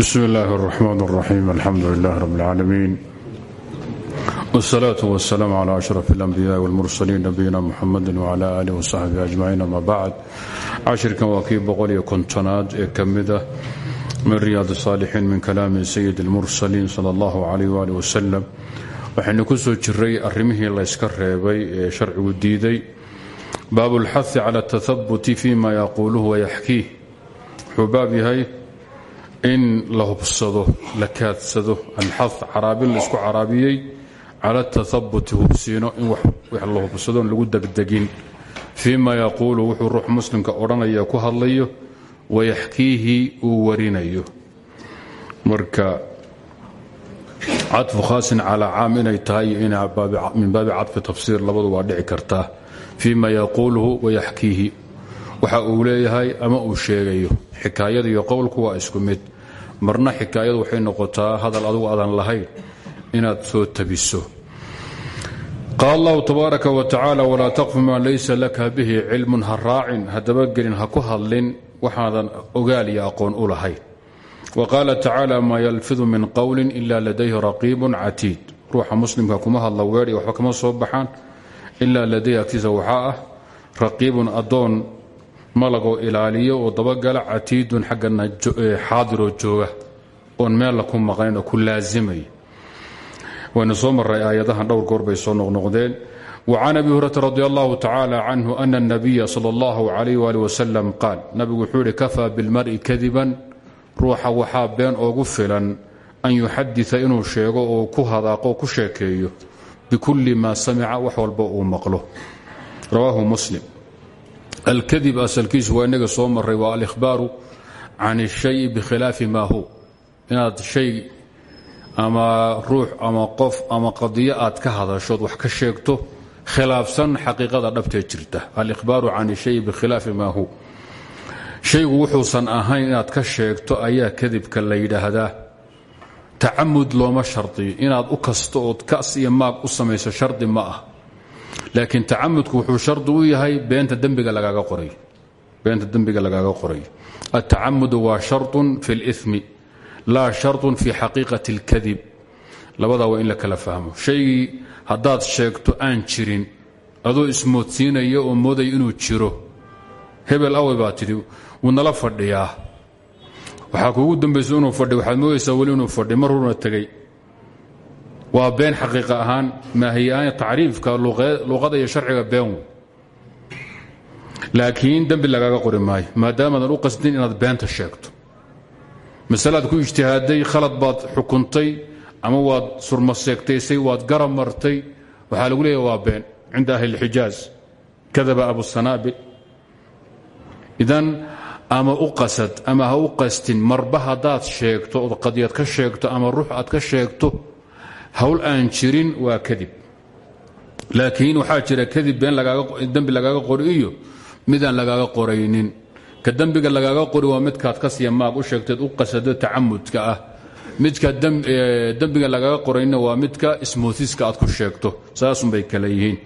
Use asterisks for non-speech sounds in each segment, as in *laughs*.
bsm اllahi الرحmn الرaxيim alxamdu لlah rb اlcaalamiin wالsalaaة wالsalaam عlى أشhrف الأnbiyaءi wاlmursaliin nabiyina mxamadi wعlى alih وصaxbihi أجmaciin ama bacd cashirkan waa kii boqoliyo kontonaad ee ka mida min riyaad الصاalixiin min kalaami sayid اlmursaliin salى اllah عalيh wali wslm waxaynu ku soo jiray arrimihii layska reebay ee sharcigu diiday baab اlxahi calى التahabuti fima yaquuluhu wayaxkiih wuxuu baab yahay in la hubsado la kaadsado alxad caraabin la isku caraabiyey cala tahabuti hubsiino in wax la hubsadoon lagu degdegin. Fii ma yaquulu wuxuu ruux muslimka odhanaya ku hadlayo wayaxkiihi uu warinayo. Marka caطfu khaasin calaa caam inay tahay min baabi caطfi tafsiir labadu waa dhici kartaa. Fii ma yaquuluhu wayaxkiihi waxa uu leeyahay ama uu sheegayo. Xikaayada iyo qowlku waa isku mid marna xikaayadu waxay noqotaa hadal adugu adan lahayn inaad soo tabiso. Qaal allahu tabaaraka wa tacaala walaa taqfu maa laysa laka bihi cilmun ha raacin. Ha dabagelin ha ku hadlin waxaadan ogaal iyo aqoon u lahayn. Wa qaala tacaala maa yalfidu min qowlin ila ladayhi raqiibun catiid. Ruuxa muslimka kuma hadla weedhi waxba kama soo baxaan. Ilaa ladayhi agtiisa waxaa ah malagoo ilaaliyo oo dabagala catiidun xaggana xaadiroo jooga oon meella ku maqnayn oo ku laasimaya waynu soo maray aayadahan dhowr soo noqnoqdeen. Wa can abi hurata radi allahu tacaala canhu ana اnabiya sal اllahu alayh wali qaal nabigu wuxuu yihi kafaa bilmari kadiban ruuxa waxaa been oogu filan an yuxadita inuu sheego oo ku hadaaqo ku sheekeeyo bikulli maa samica wax walba uu maqlo. Rawaahu muslim alkadib asalkiisu waa inaga soo maray waa alihbaaru can اshayi bikhilaafi ma hu. Inaad shay ama ruux ama qof ama qadiyo aad ka hadashood wax ka sheegto khilaafsan xaqiiqada dhabtee jirta. Alihbaaru can اshayi bikhilaafi ma hu. Shaygu wuxuusan ahayn inaad ka sheegto ayaa kadibka la yidhaahdaa tacamud looma shardiyo. Inaad u kasto ood kas iyo maag u samayso laakiin tacamudku wuxuu shardi u yahay beenta dembiga lagaaga qoray beenta dembiga lagaaga qoray altacamudu waa sharطun fi اlإثmi laa sharطun fi xaqiiqaةi اlkadib labadaa waa in la kala fahmo shaygii haddaad sheegto aan jirin adoo ismoodsiinaya oo moodaya inuu jiro hebel awe baa tidhi wuu nala fadhiyaa waxaa kuugu dambayso inuu fadhi waxaad moodaysaa weli inuu fadhi mar horuna tegey waa been xaqiiqa ahaan maahiyaaan tacriifka luqada iyo sharciga been laakiin dembi lagaaga qori maayo maadaamaadan u qasdin inaad beenta sheegto. Masalaad ku ijtihaaday khalad baad xukuntay ama waad surmaseegtaysay waad garab martay waxaa lagu leeyahy waa been. Cinda ahli اlxijaaz kadaba abusanaabil idan ama u qasad ama ha u qastin marba haddaad sheegto ood qadiyad ka sheegto ama ruux aad ka sheegto hawl aan jirin waa kadib. Laakiin waxaa jira kadib been dembi lagaaga qori iyo midaan lagaaga qoraynin. Ka dembiga lagaaga qori waa midkaad ka siya maag u sheegteed u qasado tacamudka ah. Midka dembiga lagaaga qorayninna waa midka ismoosiska aad ku sheegto. Saasunbay kale yihiin.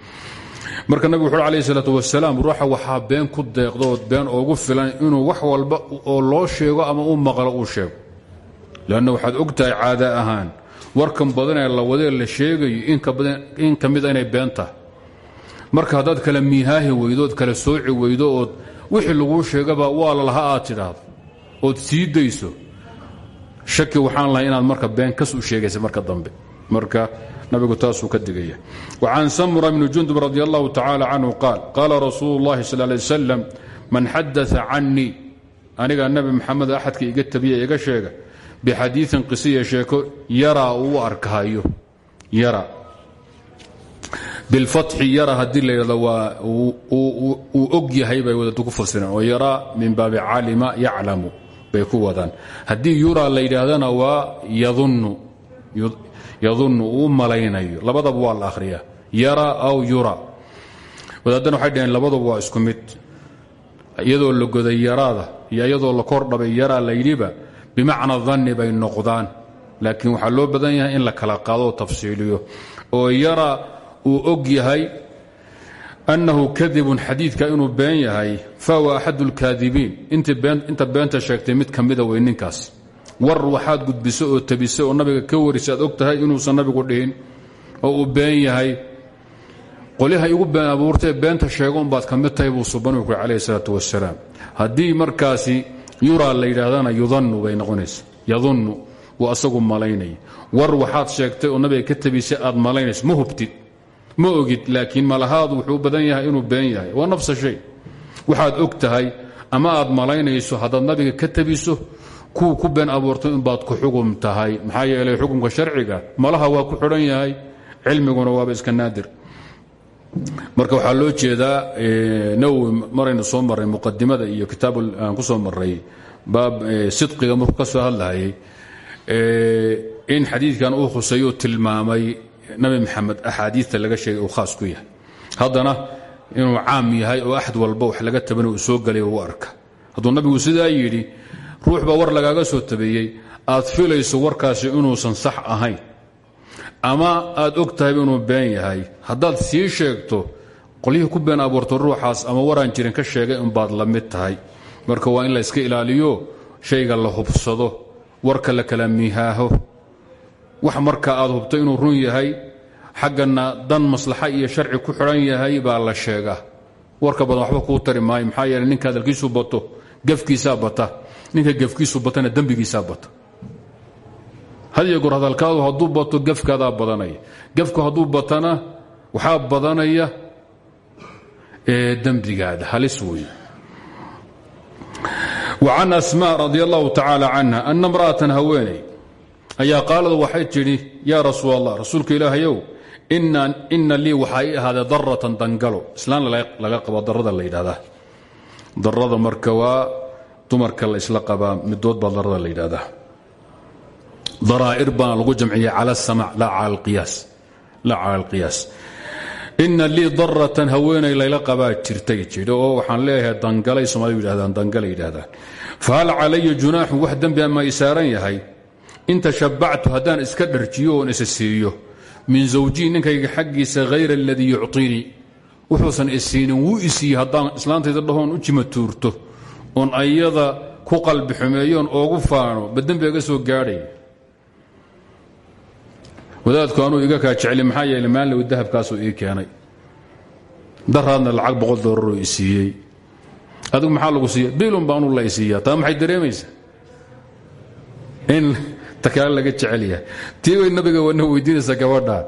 Marka nabigu wuxu alayh salaatu wasalaam ruuxa waxaa been ku deeqdood been oogu filan inuu wax walba oo loo sheego ama u maqlo uu sheego. Leanna waxaad og caada ahaan warkan badanee la wadee la sheegayo in ka mida inay been tahay marka haddaad kala miihaahi weydo ood kala sooci weydo wixii laguu sheegaba waa lalaha aad tidhaahdo. Ood sii dayso. Shaki waxaan lahay inaad marka been kas u sheegaysa marka dambe. Marka nabigu taasuu ka digaya. وcan samura bni jundub radi allahu tacaala qaal qaala rasuulu اllahi sal lay man xadaa canii aniga nebi maxamed axadka iga tabiya iga sheega bixadiiin qisiya sheeko yaraa uu arkahayo yara bilfatxi yara haddii la yidhahdo waa uu og yahay bay wadadu ku fasireen oo min baabi calima yaclamu bay ku wadaan haddii yura la yidhaahdana waa yadunnu uu malaynayo labadaba waa la akhriyaa yara aw yura wadaadana waxay dhaheen labaduba waa isku mid iyadoo la goday yaraada iyo iyadoo la kor dhabay yaraa la yidhiba bimacna danni bay noqdaan. Laakiin waxaa loo badan yahay in la kala qaado oo tafsiiliyo. Oo yara uu og yahay annahu kadibun xadiidka inuu been yahay fahuwa axad اlkaadibiin inta beenta sheegtay mid ka mida wey ninkaas. War waxaad gudbiso oo tabisa oo nabiga ka warisa aad og tahay inuusan nabigu dhihin. Oo uu been yahay qolyaha yuraa la yidhaahdana yudannu bay noqonaysa yadunnu wuu asagu malaynaya war waxaad sheegtay oo nabiga ka tabisay aad malaynayso ma hubtid ma ogid laakiin malahaadu wuxuu badan yahay inuu been yahay. Waa nafsa shay. Waxaad og tahay ama aad malaynayso haddaad nabiga ka tabiso kuwa ku been abuurtay inbaad ku xugum tahay. Maxaa yeelay xukumka sharciga malaha waa ku xidhan yahay cilmiguna waaba iska naadir marka waxaa loo jeedaa nawowi maraynu soo marray muqadimada iyo kitaab ku soo marray baab sidqiga markuu ka soo hadlahayay in xadiidkan uu khuseeyo tilmaamay nabi maxamed axaadiista laga sheegay uu khaas ku yahay. Haddana inuu caam yahay oo axad walba wax laga tabana uu soo galay u arka. Hadduu nabigu sidaa yidhi ruux baa war lagaaga soo tabeeyey aad filayso warkaasi inuusan sax ahayn ama aad og tahayba inuu been yahay. Haddaad sii sheegto qolyihii ku been abuurto ruuxaas ama waraan jirin ka sheegay unbaad la mid tahay. Marka waa in la iska ilaaliyo shayga la hubsado warka la kala mihaaho wax marka aad hubto inuu run yahay xaggana dan maslaxa iyo sharci ku xidhan yahay baa la sheegaa warka badan waxba kuu tari maayo maxaa yeele ninka hadalkiisu bato gafkiisaa bata. Ninka gafkiisu batana dembigiisaa bata hadiyo goor hadalkaadu hadduu bato gafkaadaa badanaya gafku hadduu batana waxaa badanaya dembigaada halis wey وcan asmاء radi allahu tacaalى canha ana imra'atan haweeney ayaa qaaladu waxay tidhi yaa rasuul allah rasuulka ilaahayow ina lii waxaa ii ahaadee daratan dangalo islaan laga qabo darada la yidhahdaa darada marka waa dumarka la isla qabaa midood baa darada la yidhahdaa daraa'ir baana lagu jamciya cala الsamac laa cala اlqiyaas ina lii daratan haweenay layla qabaa jirtay jidho oo waxaan leeyahay dangalay soomalidu yidhahdaan dangala yidhahdaan fahal calaya junaaxun wax dembi ama i saaran yahay in tashabbactu haddaan iska dharjiyo oon isa siiyo min zawjii ninkayga xaggiisa hayra aladii yucطinii wuxuusan isiinin wuu isiiye haddaan islaantayda dhahoon u jima tuurto oon ayada ku qalbi xumeeyoon oogu faano ba dembi aga soo gaadhay wadaadku anuu iga kaa jecli maxaa yeele maalinlow dahabkaasuu ii keenay. Daraadna lacag boqol doolaroo i siiyey. Adigu maxaa lagu siiya biilun baanu la isiiyaa taa maxay dareemaysaa? In takaale laga jecel yahay. Tii way nabiga wana weydiinaysa gabadhaan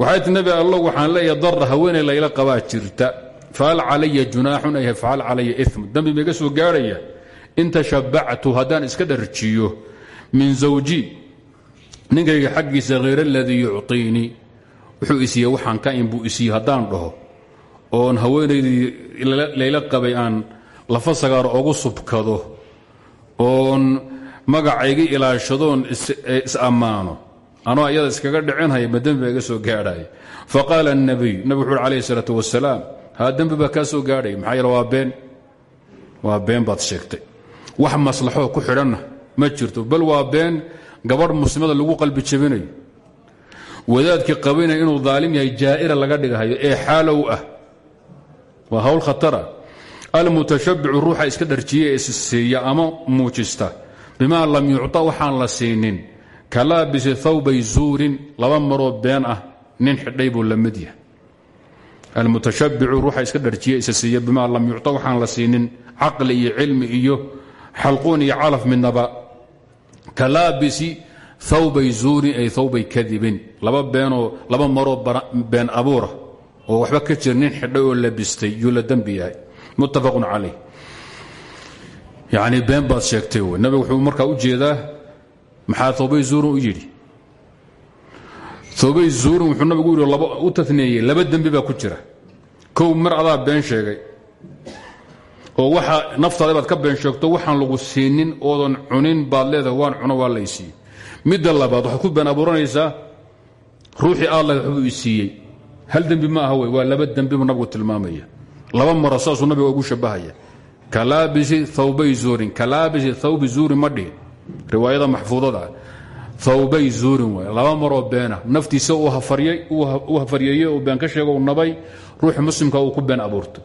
waxay ti nabi allo waxaan leeyahay dara haweeney layla qabaa jirta. Fahal calaya junaaxun ay fahal calaya im dembi maiga soo gaadhaya? In tashabbactu haddaan iska dharjiyo min zawji ninkayga xaggiisa hayr aladii yucطiinii wuxuu isiiye waxaan ka in buu isiiye haddaan dhaho oon haweenaydii layla qabay aan lafa sagaaro ogu subkado oon magacayga ilaashadoon is-ammaano anoo iyada iskaga dhicinhaya ma dembi baa iga soo gaadhaya faqaala الnabiy nabig wuxu uri alayh الsalaaة wasalaam haa dembi baa kaa soo gaadhaya maxaa yeele waa been waa been baad sheegtay wax maslaxoo ku xidhanna ma jirto bal waa been gabadh muslimada lagu qalbi jabinayo. Wadaadkii qabanaya inuu daalim yahay jaa'ira laga dhigahayo ee xaalow ah. Waa hawl khatara. Almutashabbicu ruuxa iska dharjiya ee ama muujista. Bimaa lam yucطa waxaan la siinin. Ka laabisi thawbay zuurin laba maroo been ah nin xidhay buu la mid yahay. Almutashabbicu iska dharjiya isisiiya bimaa lam yucطa waxaan la siinin. Caqli iyo cilmi iyo xalquun iyo calaf midnaba ka laabisi thawbay zuurin ay thawbay kadibin. Laba beenoo laba maroo been abuura oo waxba ka jira nin xidhay oo labistay yuu la dembi yahay. Muttafaqun calayh. Yacni been baad sheegtay wey. Nabiga wuxuu markaa u jeedaa maxaa thawbay zuurin u yidhi? Thawbay zuurin wuxuu nabigu u yidhi u taneeyey laba dembi baa ku jira. Kow mar adaa been sheegay oo waxa naftaada ka been sheegto waxaan lagu siinin oodan cunin baad waan cuno waa laysiiye midda labaad waxaad ku been abuuranaysaa ruuxii lahayd waxbuu isiiyey hal dembi ma aha waa laba dembi buu nabigu tilmaamaya. Laba maro saasuu nabiga ugu shabahaya. Kalaabisi thawbay zuurin kalaabisi thawbi zuurin ma dhihin. Riwaayada maxfuudada. Thawbay zuurin way laba maroo beena. Naftiisa uu hafaryeeyey oo been ka sheego u nabay. Ruuxi muslimka uu ku been abuurto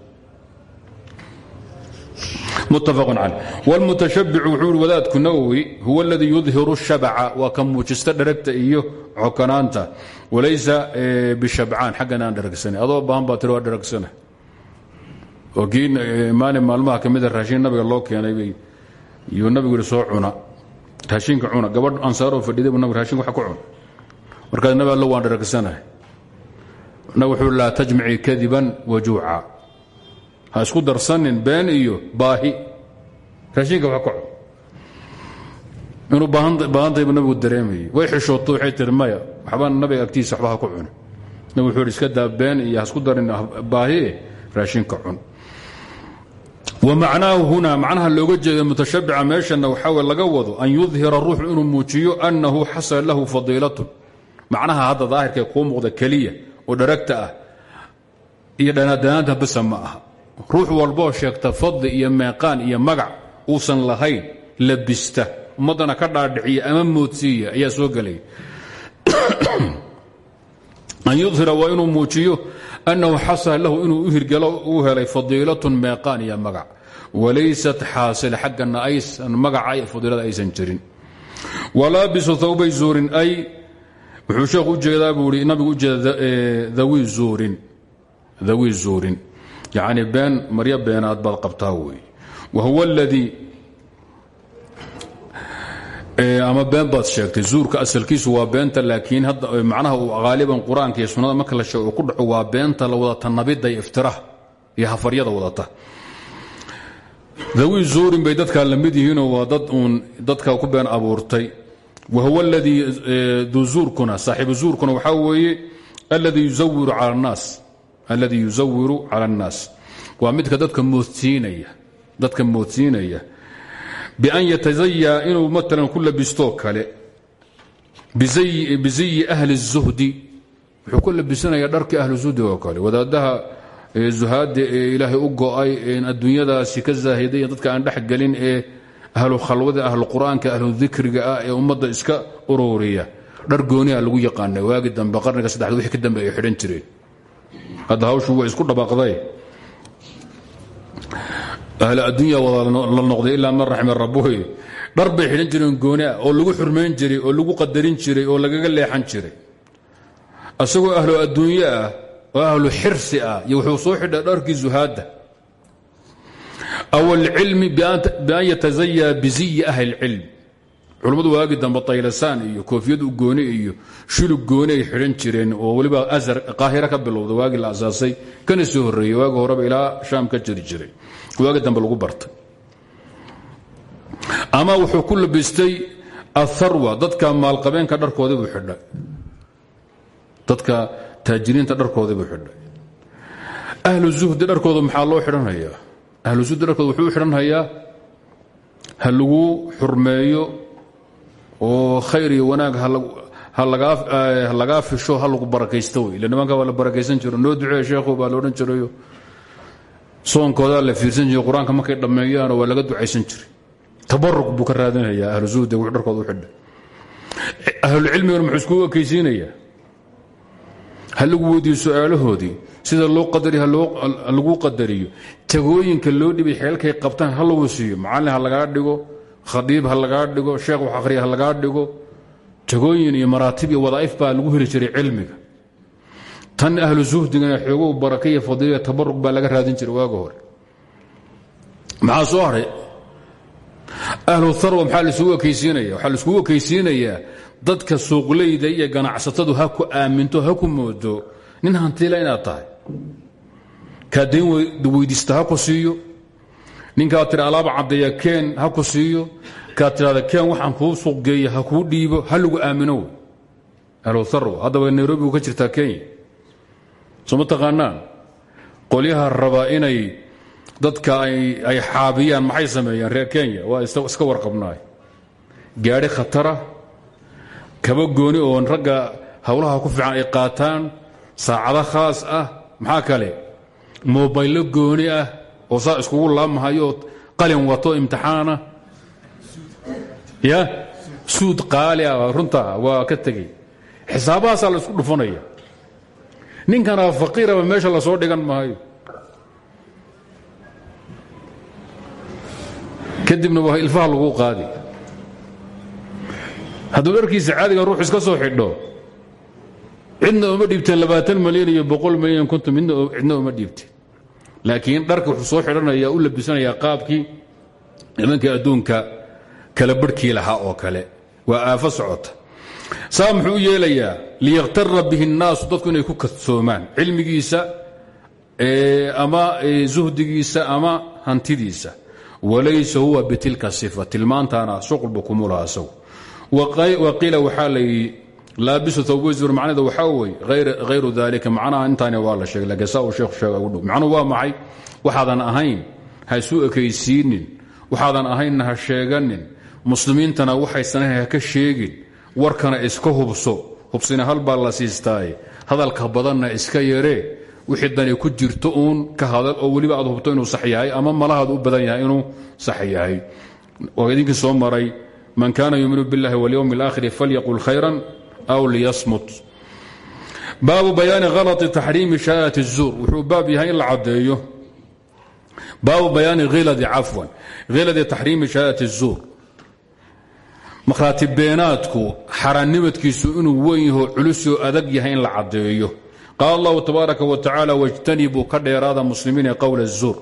wlmutashabbicu wuxuu ihi wadaadku nawowi huwa aladii yudhiru shabaca waa ka muujista dheragta iyo cokanaanta walaysa bishabcaan xaggan aan dheragsana adoo baahan baa tiri waa dheragsana oo kii maalin maalmaha ka mida raashin nabiga loo keenay yuu nabigu yihi soo cuna raashinka cuna gabadh ansaaroo fadhiday buu nabig raashinka wax ku cun markaas nabi allo waan dheragsanahay nabig wuxuu laa tajmicii kadiban wajuuca ha isku darsanin been iyo baahi. Raashinka wax ka cun. Inuu baahantaybu nabigu dareemayay way xishooto waxay tihi maya waxba nabiga agtiisa waxba ha ku cuni. Nabig wuxuu ihi iska daa been iyo ha isku darin baahi raashinka cun. Wmacnaahu huna macnaha looga jeeda mutashabica meeshana waxaa laga wado an yudhira ruuxu inuu muujiyo annahu xasala lahu fadiilatun. Macnaha hadda daahirkae kuu muuqda keliya oo dharagta ah iyo dhanaadanaanta basa ma aha ruux walboo sheegta fadli iyo meeqaan iyo magac uusan lahayn labista. Ummaddana ka dhaadhiciya ama moodsiiya ayaa soo gelaya an yudhira waa inuu muujiyo annahu xasala lahu inuu u hirgalo uu helay fadiilatun meeqaan iyo magac. Walaysat xaasila xaggana aysan magaca fadiilada aysan jirin. Walaabisu thawbay zuurin ay wuxuu sheekhu u jeedaa buu i nabigu ujeeda dawi zuurin yacni been maryo beenaad baad qabtaa wey wa huwa aladii ama been baad sheegtay zuurka asalkiisu waa beenta laakiin macnaha uu haaliban qur'aanka iyo sunnada marka la sheego ku dhaco waa beenta la wadata nabidda iyo iftiraha iyo hafaryada wadata. Dawi zuurin bay dadkaa la mid yihiinoo waa dad uun dadka ku been abuurtay. Wa huwa aladii du zuurkuna saaxiibu zuurkuna waxaa weeye alladii annaas alladii yuzawiru cala annaas waa midka dadka moodsiinaya bian yatazaya inuu maalan ku labistoo kale bizayi ahli الzuhdi wuxuu ku labisanaya dharkii ahlu zuhdi oo kale. Wadaadaha zuhaadda ee ilaahay u go'ay een adduunyadaasi ka zaahiday dadka aan dhex gelin ee ahlu khalwada ahlu qur'aanka ahlu dikriga ah ee ummadda iska ururiya. Dhar gooniha lagu yaqaana waagi dambe qarniga saddexaad wixii ka dambe ay jireen hadda hawshu waa isku dhabaaqday. Ahlu addunya wada la noqday ilaa man raxima rabuhi dhar bay xidhan jireen gooni ah oo lagu xurmayn jiray oo lagu qadarin jiray oo lagaga leexan jiray. Isagoo ahlu adduunye ah oo ahlu xirsi ah iyo wuxuu soo xidha dharkii zuhaadda. Aw alcilmi bian yatazaya biziyi ahli اlcilm culummadu waagi dambe taylasaan iyo koofiyad gooni iyo shulug gooni ay xidhan jireen oo weliba azar qaahira ka bilowda waagii la asaasay. Kana soo horreeyey waagi horeba ilaa shaam ka jiri jiray. Waagi dambe lagu bartay. Ama wuxuu ku labistay atharwa dadka maalqabeenka dharkoodii buu xidhay. Dadka taajiriinta dharkoodii buu xidhay. Ahlu zuhdi dharkooda maxaa loo xidhanhayaa? Ahlu zuhdi dharkooda wuxuu u xidhanhayaa ha lagu xurmeeyo oo khayr iyo wanaag ha lagaa fisho ha lagu barakaysto wey jiro noo duceeya sheekhu baa loodhan jirayo soonkoodaa la fiirsan jiray qur'aanka markay dhammeeyaanoo waa laga ducaysan jiray. Tabaruk buu ka ahlu zuhdi wuxuu dharkooda u xidhay. Ahlucilmigana muxuu iskugu ekaysiinayaa ha lagu weydiiyo su'aalahoodii sida loo qadariyo ha lagu qadariyo. Tagooyinka loo dhibay xeelkay qabtaan ha lagu siiyo macallin ha dhigo khadiib ha lagaa dhigo sheekh wax akhriya ha lagaa dhigo tagooyin iyo maraatib iyo wadaa'if baa lagu heli jiray cilmiga. Tan ahlu suhdigana xoogow baraka iyo fadiiliya tabaruk baa laga raadin jiray waaga hore. Maxaa soo ahlu harwa maxaa laisugu ekaysiinaya waxaa laiskugu ekaysiinayaa dadka suuqleyda iyo ganacsatadu ha ku aaminto ha ku moodo nin hantiila inaad tahay. Kaa dayn weydiista ku siiyo ninkaad tira alaaba caddeeya keen ha ku siiyo. Kaad tidhahda keen waxaan kuu suuqgeeya ha kuu dhiibo ha lagu aamino. Wey ahlu harwa haddaba nairobi u ka jirtaa kenya soo ma taqaanaan? Qolyaha inay dadka ay xaabiyaan maxay sameeyaan? Reer kenya waa iska warqabnaay. Gaadhi khatara kaba gooni oo ragga howlaha ku fiican ay qaataan saacado khaas ah maxaa kale? Mobaylo gooni ah oo saa iskugu laabmahayo qalin wato imtixaana. Ya? Suud qaali ah runta waa ka tegey. Xisaabahaasaa la isku dhufanaya ninkana faqiiraba meesha la soo dhigan maayo. Kadibna waa ilfaha lagu qaadi. Hadduu dharkiisa caadiga ruux iska soo xidho cidna uma dhiibteen labaatan malyan iyo boqol malyan konton midna cidna uma dhiibteen laakiin dharka wuxuu soo xidhanaya u labisanayaa qaabkii nimankii adduunka kala barhkii lahaa oo kale waa aafo socota saa muxuu u yeelayaa liyakhtara bihi الnaasu dadku inay ku kadsoomaan cilmigiisa ama zuhdigiisa ama hantidiisa walaysa huwa bitilka صifa tilmaantaana shuqlba kumulaha isagu waqiila waxaa la yidhi laabisu tawbsir macnaheeda waxaa wey hayru dalika macnaha intaani waa la sheeglasaheeguh macnuhu waa maxay? Waxaadan ahayn hasuu ekaysiinin waxaadan ahaynna ha sheeganin muslimiintana waxaysan ahayn ka sheegin warkana iska hubso. Hubsina halbaa la siistaaye hadalka badanna iska yaree wixii dani ku jirto uun ka hadal oo weliba aad hubto inuu sax yahay ama malahaad u badan yahay inuu sax yahay. Waa idinkii soo maray man kaana yuuminu biاllahi walyowmi اlaakhiri falyaqul khayran aw liyasmut baabu bayaani halط taxriimi shahaadة الzuur wuxuu baab yahay in la cadeeyo baabu bayaani hiladi cafwan hiladi taxriimi shahaadaة الzuur makhraati beenaadku xaaraannimadkiisu inuu weyn yaho culusoo adag yahay in la cadeeyo qaal allahu tabaaraka wa tacaala wاjtanibuu ka dheeraada muslimiina qowla الzuur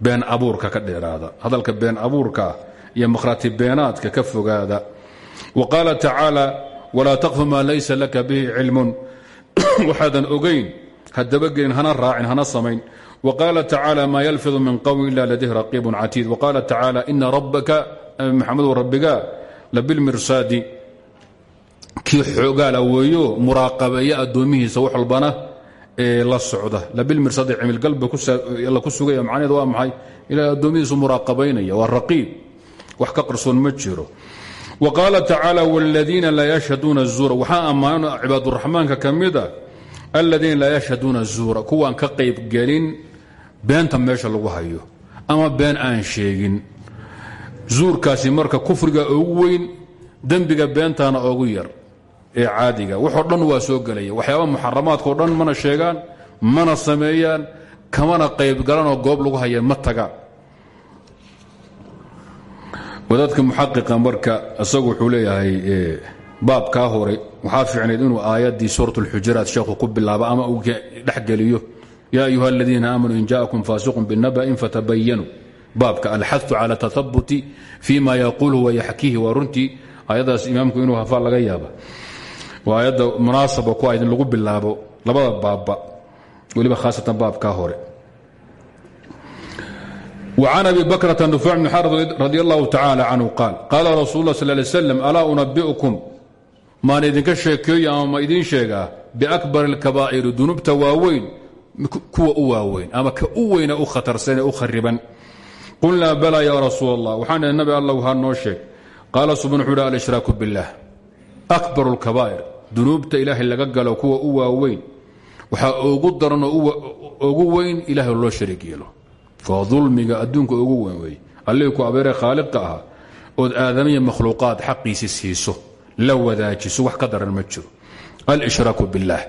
been abuurka ka dheeraada hadalka been abuurka iyo makhraati beenaadka ka fogaada wa qaala tacaala walaa taqfu maa laysa laka bihi cilmun. *coughs* Waxaadan ogayn ha dabagelin hana raacin hana samayn. Wa qaala tacaala maa yalfidu min qowmin ila ladih raqiibun catiid. Wa qaala tacaala ina rabbaka maxamedu rabbiga labilmirsaadi kii xoogaala weeyo muraaqabeeya addoomihiisa wax walbana ee la socda. Labilmirsaadi cimilgalba la ku sugaya macnaheed waa maxay? Ilahay addoomihiisu muraaqabaynaya waa raqiib. Wax ka qarsoon ma jiro qaala tacaala wladiina laa yashhaduuna zuura waxaa ammaano cibaaduraxmaanka ka mid a aladiina laa yashhaduuna zuura kuwaan ka qaybgelin beenta meesha lagu hayo ama been aan sheegin zuurkaasi marka kufriga ugu weyn dembiga beentaana ugu yar ee caadiga waxoo dhan waa soo gelaya waxyaaba muxaramaadkao dhan mana sheegaan mana sameeyaan kamana qaybgalanoo goob lagu haya ma tagaan wadaadka muxaqiqa marka isagu wuxuu leeyahay baabkaa hore. Waxaa fiicnayd inuu aayaddii suurat اlxujaraat sheekhu ku ama uu dhexgeliyo yaa ayuha aladiina aamanuu in jaakum faasiqun binaba'in fatabayanuu baabka alxadu cala tahabuti fi ma yaquulhu wayaxkiihi waa runtii. Aayaddaas imaamku inuu hafaa laga yaaba. Waa aayadda munaasaba ku ayd in lagu bilaabo labada baabba weliba khaasatan baabkaa hore وعن أبي بكرة نفاع بن حارث رضي الله تعالى عنه قال قال رسول الله صلى الله عليه وسلم ألا أنبئكم maan idinka sheekeeyo ama ma idiin sheegaa biakbar اlkabaa'iri dunuubta waaweyn kuwa u waaweyn ama ka u weyna u khatarsanee u khariban qulnaa bala ya rasuul allah waxaan idhi nabi allah ha noo sheeg qaala subxan wuxuu hi alshraaku biاllah akbar اlkabaa'ir dunuubta ilaahay laga galo kuwa u waaweyn waxaa ugu daran oo ugu weyn ilahay loo shariig yeelo waa ulmiga adduunka ugu weyn wey allihii ku abeere khaaliqa ah ood aadamaya makhluuqaad xaqiisi siiso la wadaajiso wax ka daran ma jiro. Alshraaku biاllah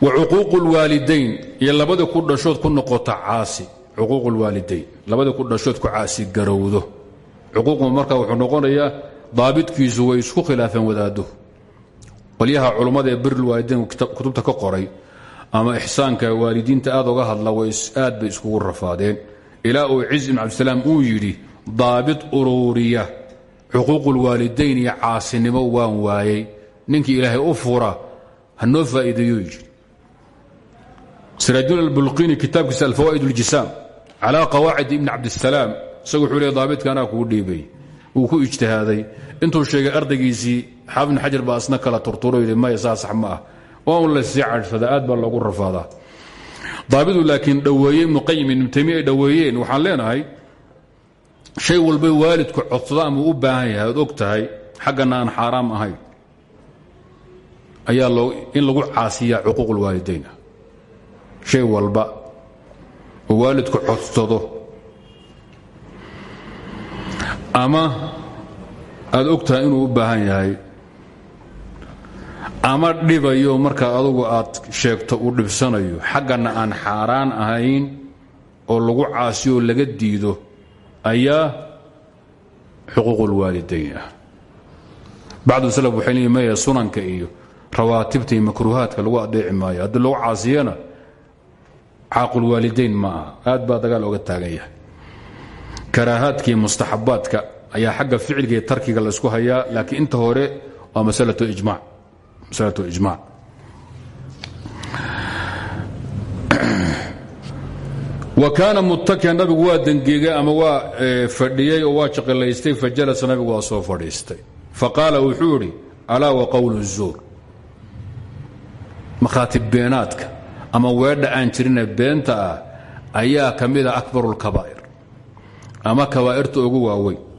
wa cuquuqu اlwaalidayn iyo labadii ku dhashood ku noqota caasi. Cuquuqu lwaalidayn labadii ku dhashood ku caasi garowdo. Cuquuqu marka wuxuu noqonayaa daabitkiisu way isku khilaafeen wadaaduhu qolyaha culummada ee birlwaalidayn qoray ama ixsaanka waalidiinta aad oga hadla aad bay iskugu rafaadeen. Ilaa uu ciz ibn cabdisalaam uu yidhi daabit uruuriya xuquuqulwaalidayn iyo caasinimo waan waayey. Ninkii ilaahay u fura hanoo faa'iideeyuu yidhi. Siraajun albulqini kitaabkiisa alfawaa'id uljisaam calaa qawaacid ibni cabdisalaam isagu wuxuu leey daabitka anaa kuu dhiibay. Wuu ku ijtihaaday. Intuu sheegay ardaygiisii xaafid ibn xajar baa kala turturo yidhi maya saa sax ah waa un la sii cadhsadaa aad baa loogu rafaadaa daabidu laakiin dhoweeye ibnu qayim ibnu taymiya ay dhoweeyeen. Waxaan leenahay shay walbay waalidku codsado ama u baahan yahay ood og aan xaaraam ahayn. Ayaa in lagu caasiyaa cuquuq ulwaalidayn ah shay walba oo waalidku codsado. Ama aad og inuu u baahan yahay ama dhibayo marka adugu aad sheegto uu dhibsanayo xaggana aan xaaraan ahayn oo lagu caasiyo laga diido ayaa xuquuq اlwaalidayn ah. Bacdu slf waxay leeyiin maya sunanka iyo rawaatibta iyo makruuhaadka lagu adeeci haddii lagu caasiyana caaqulwaalidayn ma aad baa dagaal oga taagan yahay. Karaahaadkii mustaxabaadka ayaa xagga ficilka iyo tarkiga laysku hayaa laakiin inta hore waa masalatu ijmac wa kaana muttakian nabigu waa dangeegay ama waa fadhiyey oo waa jaqilaystay fajalasa nabigu waa soo fadhiistay. Faqaala wuxuu idhi alaa wa qowlu zuur. Makhaatib beenaadka ama weedha aan jirine beenta ah ayaa ka mida akbaru ama kabaa'irta ugu waaweyn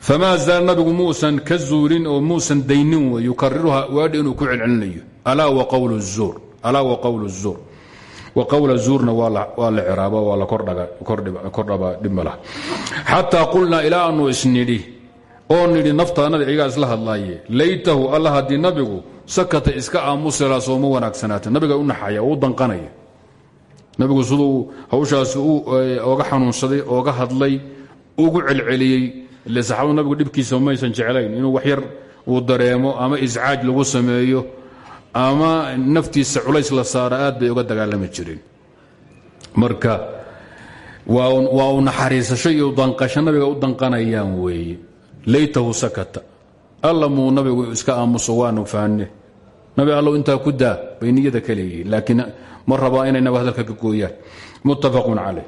famaa zaal nabigu muusan ka zuulin oo muusan daynin wey yukariruha weedha inuu ku celcelinayo alaa wa qowlu zuur wa qowla zuurna waa la ciraaba waa la kordhaba dhibmalah xataa qulnaa ilaa aanu isnidhi oo nidhi naftaanada igaa isla hadlaaye laytahu alla haddii nabigu sakata iska aamusela sooma wanaagsanaata nabiga u naxaya oo u danqanaya nabigu siduu hawshaasi oga xanuunsaday ooga hadlay ile saxaabadu nabigu dhibkiisa maysan jeclayn inuu waxyar uu dareemo ama iscaaj lagu sameeyo ama naftiisa culays la saara aad bay uga dagaalami jireen. Marka waa u naxariisasho iyo danqasho nabiga u danqanayaan weeye laytahu sakata. Alla muu nabigu iska aamuso waanu fahanne nabi allow intaa ku daa bay niyada ka leeyihiin laakiin ma rabaa inay naba hadalka ka gooyaan. Muttafaqun caleyh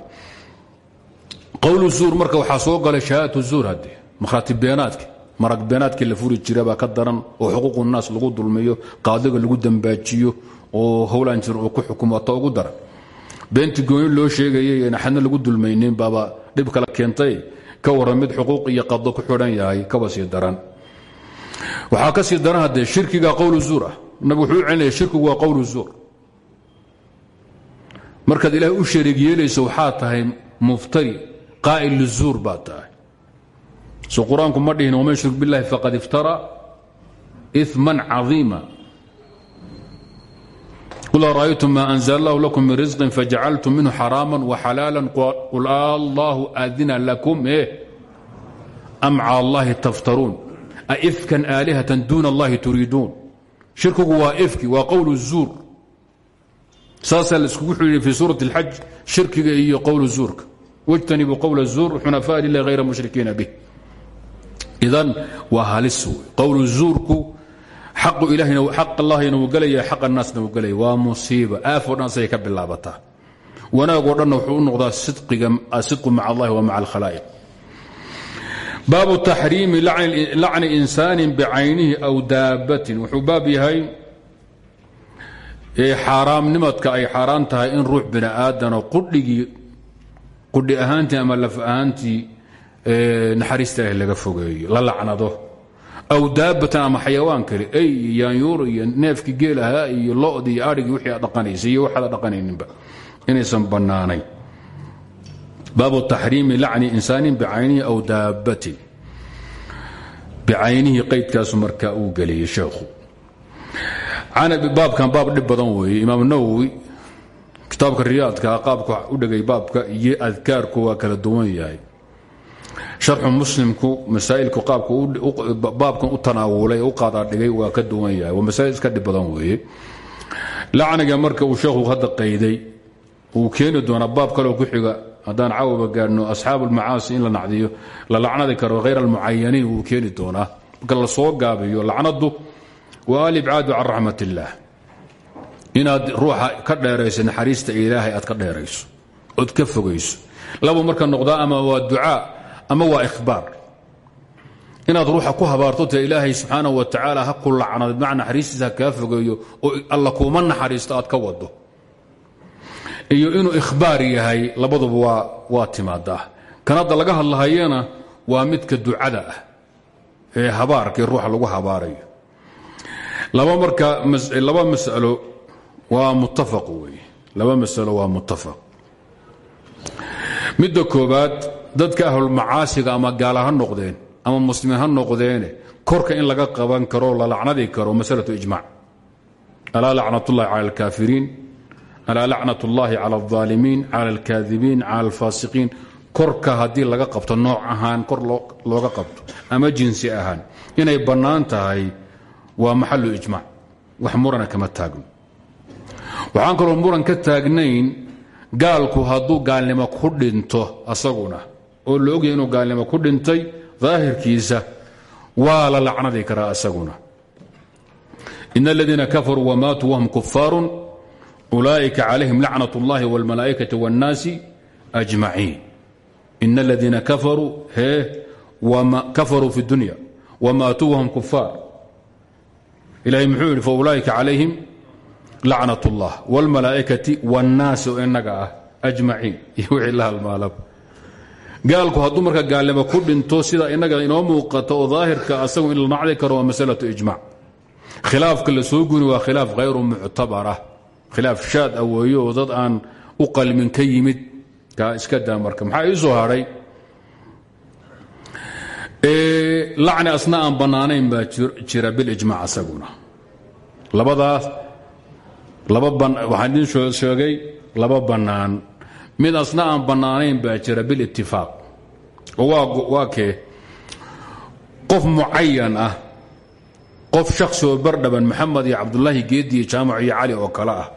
qowlu zuur marka waxaa soo galay shahaadatu zuur haddee markhaati beenaadki marag beenaadkii la furi jira baa ka daran oo xuquuqu naas lagu dulmiyo qaadiga lagu dambaajiyo oo howlaan jirin uu ku xukumo ugu daran beentii gooni loo sheegayay xadna lagu dulmaynin baaba dhib kala keentay ka waran mid xuquuq iyo qado ku xidhan yahay kaba sii daran. Waxaa ka sii daran haddee shirkiga qowlu zuur ah. Wuxuu u shirkigu waa qowlu zuur. Markaad ilaahay u shariig yeelayso tahay muftari qaa'il lizuur baa tahay. So qur'aanku ma dhihin waman yushrik biاllahi faqad iftara iman caiima qul ara'aytum ma anzl allahu lakum min risqin fajacaltum minhu xaraama waxalaalan qul allahu adina lakum e am cala allahi taftaruun aifkan aalihatan duuna allahi turiiduun. Shirkigu waa ifki waa qowl zuur. Saasaa laiskugu xidhiiray fii suurati اlxaj shirkiga iyo qowl zuurka wjtanibuu qwl zuur xunafa lilah hayra mushrikiina bih. Idan waa halis. Qwl zuurku aq allahina wuu gelaya xaq naasna wuu gelaya waa musiiba. Aafoo dhan asagay ka bilaabataa. Wanaagoo dhanna wuxuu u noqdaa sidqu maca allahi wa maca alkhalaa'iq. Baabu taxriimi lacni insaanin bicaynihi aw daabbatin wuxuu baab yahay xaaraamnimadka ay xaaraan tahay in ruux bini aadanoo qudhigii qudhi ahaantii ama laf ahaantii naxariista ilahi laga fogeeyo la lacnado. Aw daabatan ama xayawaan kale ey iyo yaanyuur iyo neefkii geel ahaa iyo lodi iyo adhigii wixii aad dhaqanaysay iyo waxaad dhaqanayninba. Inaysan bannaanayn. Baabu taxriimi lacni insaanin bicaynihi aw daabbatin bicaynihi qaydkaasu markaa uu geliyey sheekhu. Baabkan baab dhib badan weeye imaam nawowi kitaabka riyaadka qaabka u dhegay baabka iyo adkaarku waa kala duwan yahay. Sharxu muslimku masaa'ilku qaabka baabkan u tanaawulay u qaadaadhigay waa ka duwan yahay. Waa masaa'il iska dhib weeye. Lacniga marka uu sheekhu hadda qayday uu keeni doonaa baab kaleo ku xiga. Haddaan cawaba gaadhno asxaabu lmacaasi in la nacdiyo la lacnadi karo hayr almucayaniin wuu keeni doonaa. Marka la soo gaabiyo lacnadu waa alibcaadu can raxmat inaad ruuxa ka dheerayso naxariista ilaahay aad ka dheerayso ood ka fogayso. Laba marka noqdaa ama waa ducaa ama waa ihbaar inaad ruuxa ku habaarto te ilaahay subxaanahu wa tacaala ha ku lacnado bimacnaa naxariistiisa ha kaa oo alla kuuma naxariisto aad ka wado iyo inuu ikhbaar yahay labaduba waa waa timaadaa kan hadda laga hadlahayana waa midka ducada ah ee habaarkaee ruuxa lagu habaarayo. Laba marka laba masalo waa muttafaq weeye laba masalo waa muttafaq. Midda koobaad dadka ahlulmacaasiga ama gaala ha noqdeen ama muslimiin ha noqdeene korka in laga qaban karo la lacnadi karo masalatu ijmac alaa lacnat ullahi cala alkaafiriin alaa lacnat ullahi cala aldaalimiin cala alkaadibiin cala alfaasiqiin. Korka haddii laga qabto nooc ahaan kor looga qabto ama jinsi ahaan inay bannaan tahay waa maxalu ijmac wax murana kama taagno waxaan kaloo muran ka taagnayn gaalku hadduu gaalnimo ku dhinto asaguna oo la ogyahay inuu gaalnimo ku dhintay daahirkiisa waa la lacnadi karaa asaguna in aladiina kafaruu wamaatuu wahum kufaarun ulaa'ika calayhim lacnat اllahi wاlmalaa'ikati wاnnaasi ajmaciin in aladiina kafaruu hee kafaruu fi اdunya wamaatuu wahum kufaar ilahay muxuu yidhi faulaa'ika calayhim lacnat اllah wاlmalaa'ikati wاnnaasi oo inaga ah ajmaciin *laughs* iyo wixii la halmaalaba gaalku hadduu marka gaalnimo ku dhinto sida inaga inoo muuqata oo daahirka asagu in la nacdi karo waa masalatu ijmac khilaafka la soo guni waa khilaaf hayru muctabara khilaaf shaad a weeye oo dad aan u qalmin ka yimid kaa iska daa marka maxaa ii soo hadhay lacni asna aan bannaanayn baa jira bilijmac asaguna labadaas laba waxaan idiin sheegay laba bannaan mid asna aan bannaanayn baa jira bilitifaaq waa kee? Qof mucayan ah qof shaksi oo bardhaban maxamed iyo cabdulaahi geedi iyo jaamac iyo cali oo kale ah.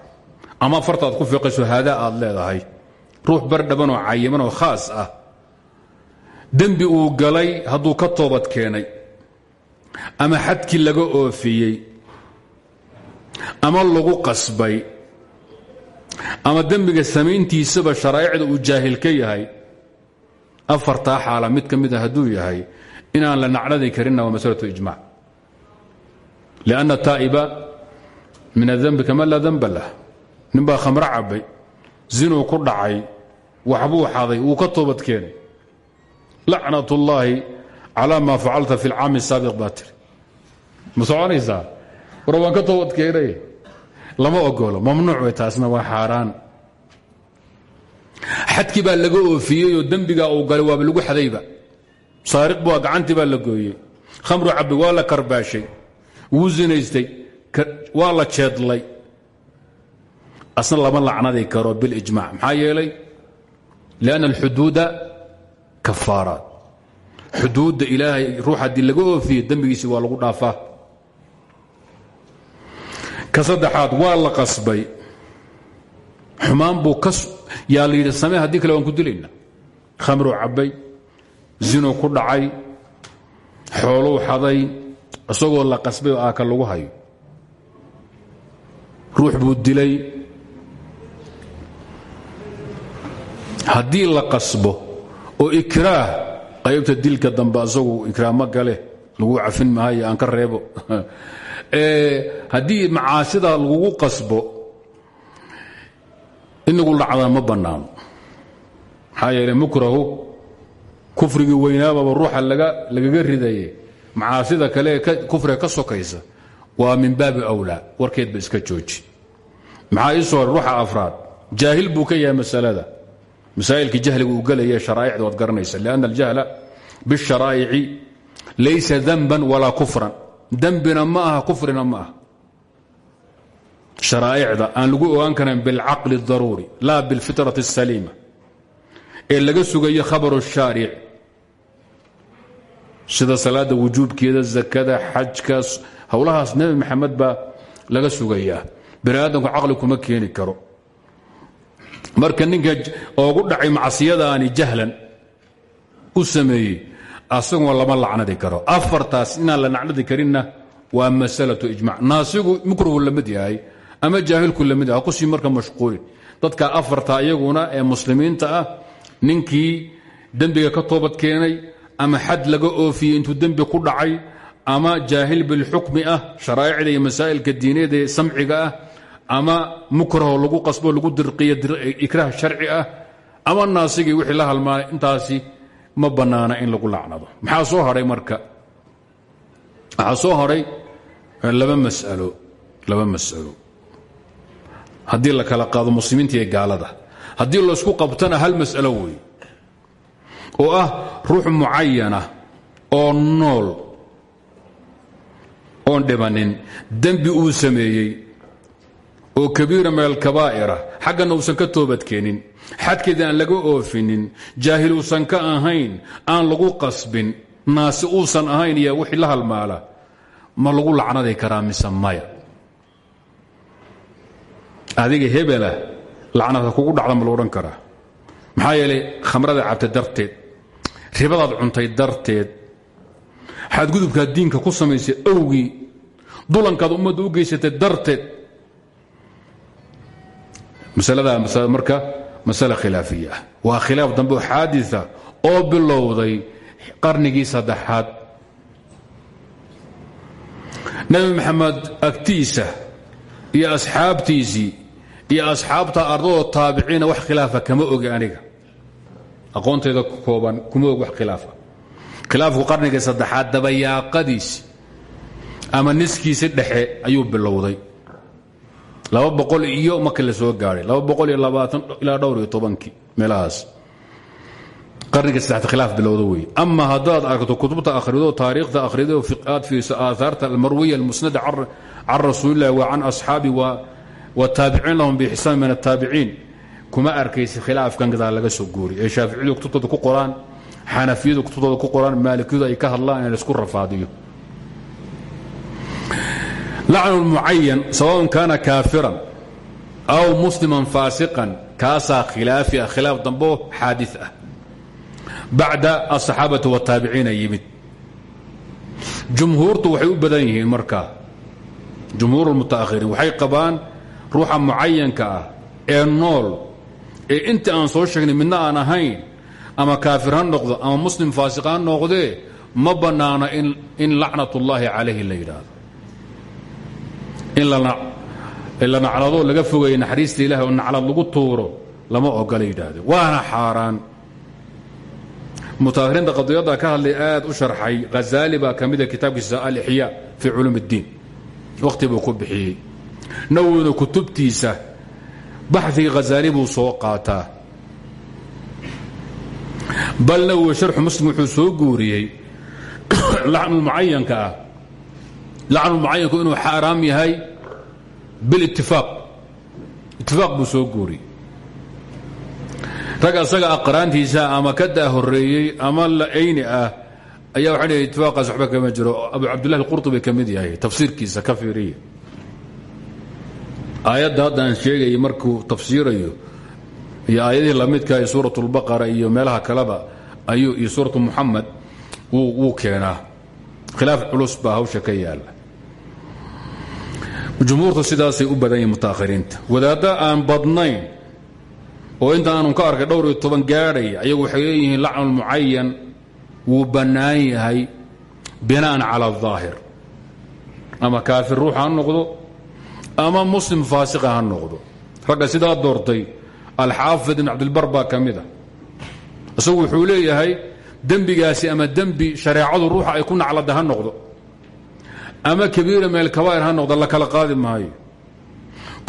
Ama fartaad ku fiiqayso haadaa aad leedahay. Ruux bardhaban oo cayiman oo khaas ah. Dembi uu galay hadduu ka toobad keenay. Ama xadkii laga oofiyey ama lagu qasbay ama dembiga samayntiisaba sharaa'icda uu jaahil ka yahay. Afartaa xaala mid ka mida hadduu yahay inaan la nacladi karinna waa masalatu ijmac lianna taa'iba min adembi kama laa denba lah. Ninbaa khamro cabbay zinuu ku dhacay waxbuu xaday wuu ka toobad keenay lacnat ullaahi calaa maa facalta fi alcaami saabiq baa tiri. Ma war waan ka lama ogolo mamnuuc way taasna waa xaaraan. Xadkii baa laga oofiyey oo uu galay waaba lagu xadayba. Saariq bua gacantii baa la gooyey. Khamru cabbi waa la karbaashay. Wuu zinaystay. Asna lama lacnadi karo bilijmac maxaa yeelay? Lianna alxuduuda kafaaraat. Xuduudda ilaahay ruux haddii laga oofiyey dembigiisi waa lagu dhaafaa ka waa la qasbay. Xumaan buu yaa la yidhi haddii kale waan ku dilayna. Khamruu cabbay zinuu ku dhacay xooluu xaday isagoo la qasbay oo aaka lagu hayo. Ruux buu dilay. Haddii la qasbo oo ikraah qaybta dilka dambe asagu ikraah ma gale lagu cafin maayo aan ka reebo *laughs* haddii macaasida lagugu qasbo inagu lacdaa ma bannaano maxaa yeele mukrahu kufrigii weynaababa ruuxa lagaga ridaye. Macaasida kale kufriga ka sokaysa waa min baabi awlaa. Warkeedba iska jooji. Maxaa ruuxa afraad? Jaahil buu masalada. Masaa'ilkii jahliga uu gelaya sharaa'icda waad garanaysa lianna aljahla biاsharaa'ici laysa danban dembina ma aha kufrina ma aha sharaa'icda aan lagu ogaan karan bilcaqli اdaruuri laa biاlfitrati الsaliima ee laga sugayo khabaru الshaaric sida salaada wujuubkeeda zakada xajka howlahaas nebi maxamed baa laga sugayaa bani aadamku caqli kuma keeni karo marka ninka oogu dhacay macsiyadaani jahlan u sameeyey asaguna lama lacnadi karo. Afartaas inaan la nacnadi karinna waa masalatu ijmac naasigu mukruhu la mid yahay ama jaahilku la mid yahay ha ku sii marka mashquulin. Dadka afarta iyaguna ee muslimiinta ah ninkii dembiga ka toobad keenay ama xad laga oofiyey intuu dembi ku dhacay ama jaahil bilxukmi ah sharaa'icda iyo masaa'ilka diineed ee samciga ah ama mukraho lagu qasbo lagu dirqiyo ikraah sharci ah ama naasigii wixii la halmaanay intaasi ma bannaana in lagu lacnado. Maxaa soo hadhay marka? Waxaa soo hadhay laba masalo laba mas'alo. Haddii la kala qaado muslimiinta iyo gaalada. Haddii laysku qabtana hal mas'alo wey oo ah ruux mucayana oo nool oon dhimanin dembi uu sameeyey oo kabiira min alkabaa'ira xaggana uusan ka toobadkeenin xadkeeda aan laga oofinin jaahil uusan ka ahayn aan lagu qasbin naasi uusan ahayn iyo wixii la halmaala ma lagu lacnadi karaa mise maya? Adiga hebela lacnada kugu dhacda ma la odhan karaa. Maxaa yeelay khamrada cabta darteed ribadaad cuntay darteed xadgudubkaad diinka ku samaysay awgii dulankaad ummadda u geysatay darteed. Masaladaa masale khilaafiya ah waa khilaaf dambe oo xaadia oo bilowday qarnigii saddexaad. Nebi maxamed agtiisa iyo asxaabtiisii iyo asxaabta ardadoo taabiciina wax khilaafa kama ogi aniga. Aqoontayda kooban kuma og wax khilaafa. Khilaafku qarnigii saddexaad dabayaaqadiisi ama niskiisi dhexe ayuu bilowday laba boqol iyo markii la soo gaadhay laba boqol iyo labaatan ilaa dhowr iyo tobankii meelahaas. Qarniga saddexaad khilaaf bilowda weeye ama haddaad aragto kutubta akhrido taariikhda akhrido aad fiirso aahaarta almarwiya almusnada can rasuulillahi wa can asxaabi wataabiciin lahum biixsaan min ataabiciin kuma arkaysa khilaafkan gadaa laga soo guuriy ee shaaficiyadu kutubtooda ku qoraan xanafiyadu kutubtooda ku qoraan maalikiyadu ay ka hadlaan in la isku rafaadiyo lacnu mucayan sawaaun kaana kaafiran aw musliman faasiqan kaasaa khilaafi ah khilaaf dambo xaadi ah. Bacda asaxaabati wataabiciina yimid. Jumhuurtu waxay u badan yihiin markaa jumhuur lmutaahiriin waxay qabaan ruuxa mucayanka ah ee nool. Ee inta aan soo sheegnay midna aan ahayn ama kaafir ha noqdo ama muslim faasiq ha noqdee ma bannaano in lacnatullaahi calayhi la yidhaahdo in la naclado laga fogeeye naxariista ilahi oo naclad lagu tuuro lama ogola yidhaahde waana xaaraan. Mutaahiriinta qadiyadda ka hadlay aad u sharxay hazaali baa ka mida kitaabkiisa alixyaa fii culum اddiin wakhti buu ku bixiyey. Nawowna kutubtiisa baxigii hazaali buu soo qaataa. Bal nawowi sharxu muslim wuxuu soo guuriyey *coughs* lacnulmucayanka ah lacnulmucayanku inuu xaaraam yahay bilitifaaq itifaaq buu soo guuriyey. Rag asaga aqraantiisa ama ka daa horeeyey ama la-ayni ah ayaa waxaa leeyahay itifaaqaas waxba kama jiro. Abu cabdillahi alqurtubi ka mid yahay tafsiirkiisa ka fiiriya aayadda hadda aan sheegayay markuu tafsiirayo iyo aayadihii lamidka ee suurat اlbaqara iyo meelaha kaleba ayuu iyo suuratu muxamed wuu keenaa. Khilaaf culus baa hawsha ka yaalla jumhuurtu sidaasay u badan yihiin mutaahiriinta wadaadda aan badnayn oo inta aanu ka arkay dhowr iyo toban gaadhaya ayagu waxay leeyihiin lacnul mucayan wuu bannaan yahay bina'an cala aلظaahir ama kaafir ruuxa ha noqdo ama muslim faasiqa ha noqdo. Ragga sidaa doortay alxaafid ibn cabdilbar baa ka mid ah. isagu wuxuu leeyahay dembigaasi ama dembi shareecadu ruuxa ay ku nacladda ha noqdo ama kabiira min alkabaa'ir ha noqda la kala qaadi maayo.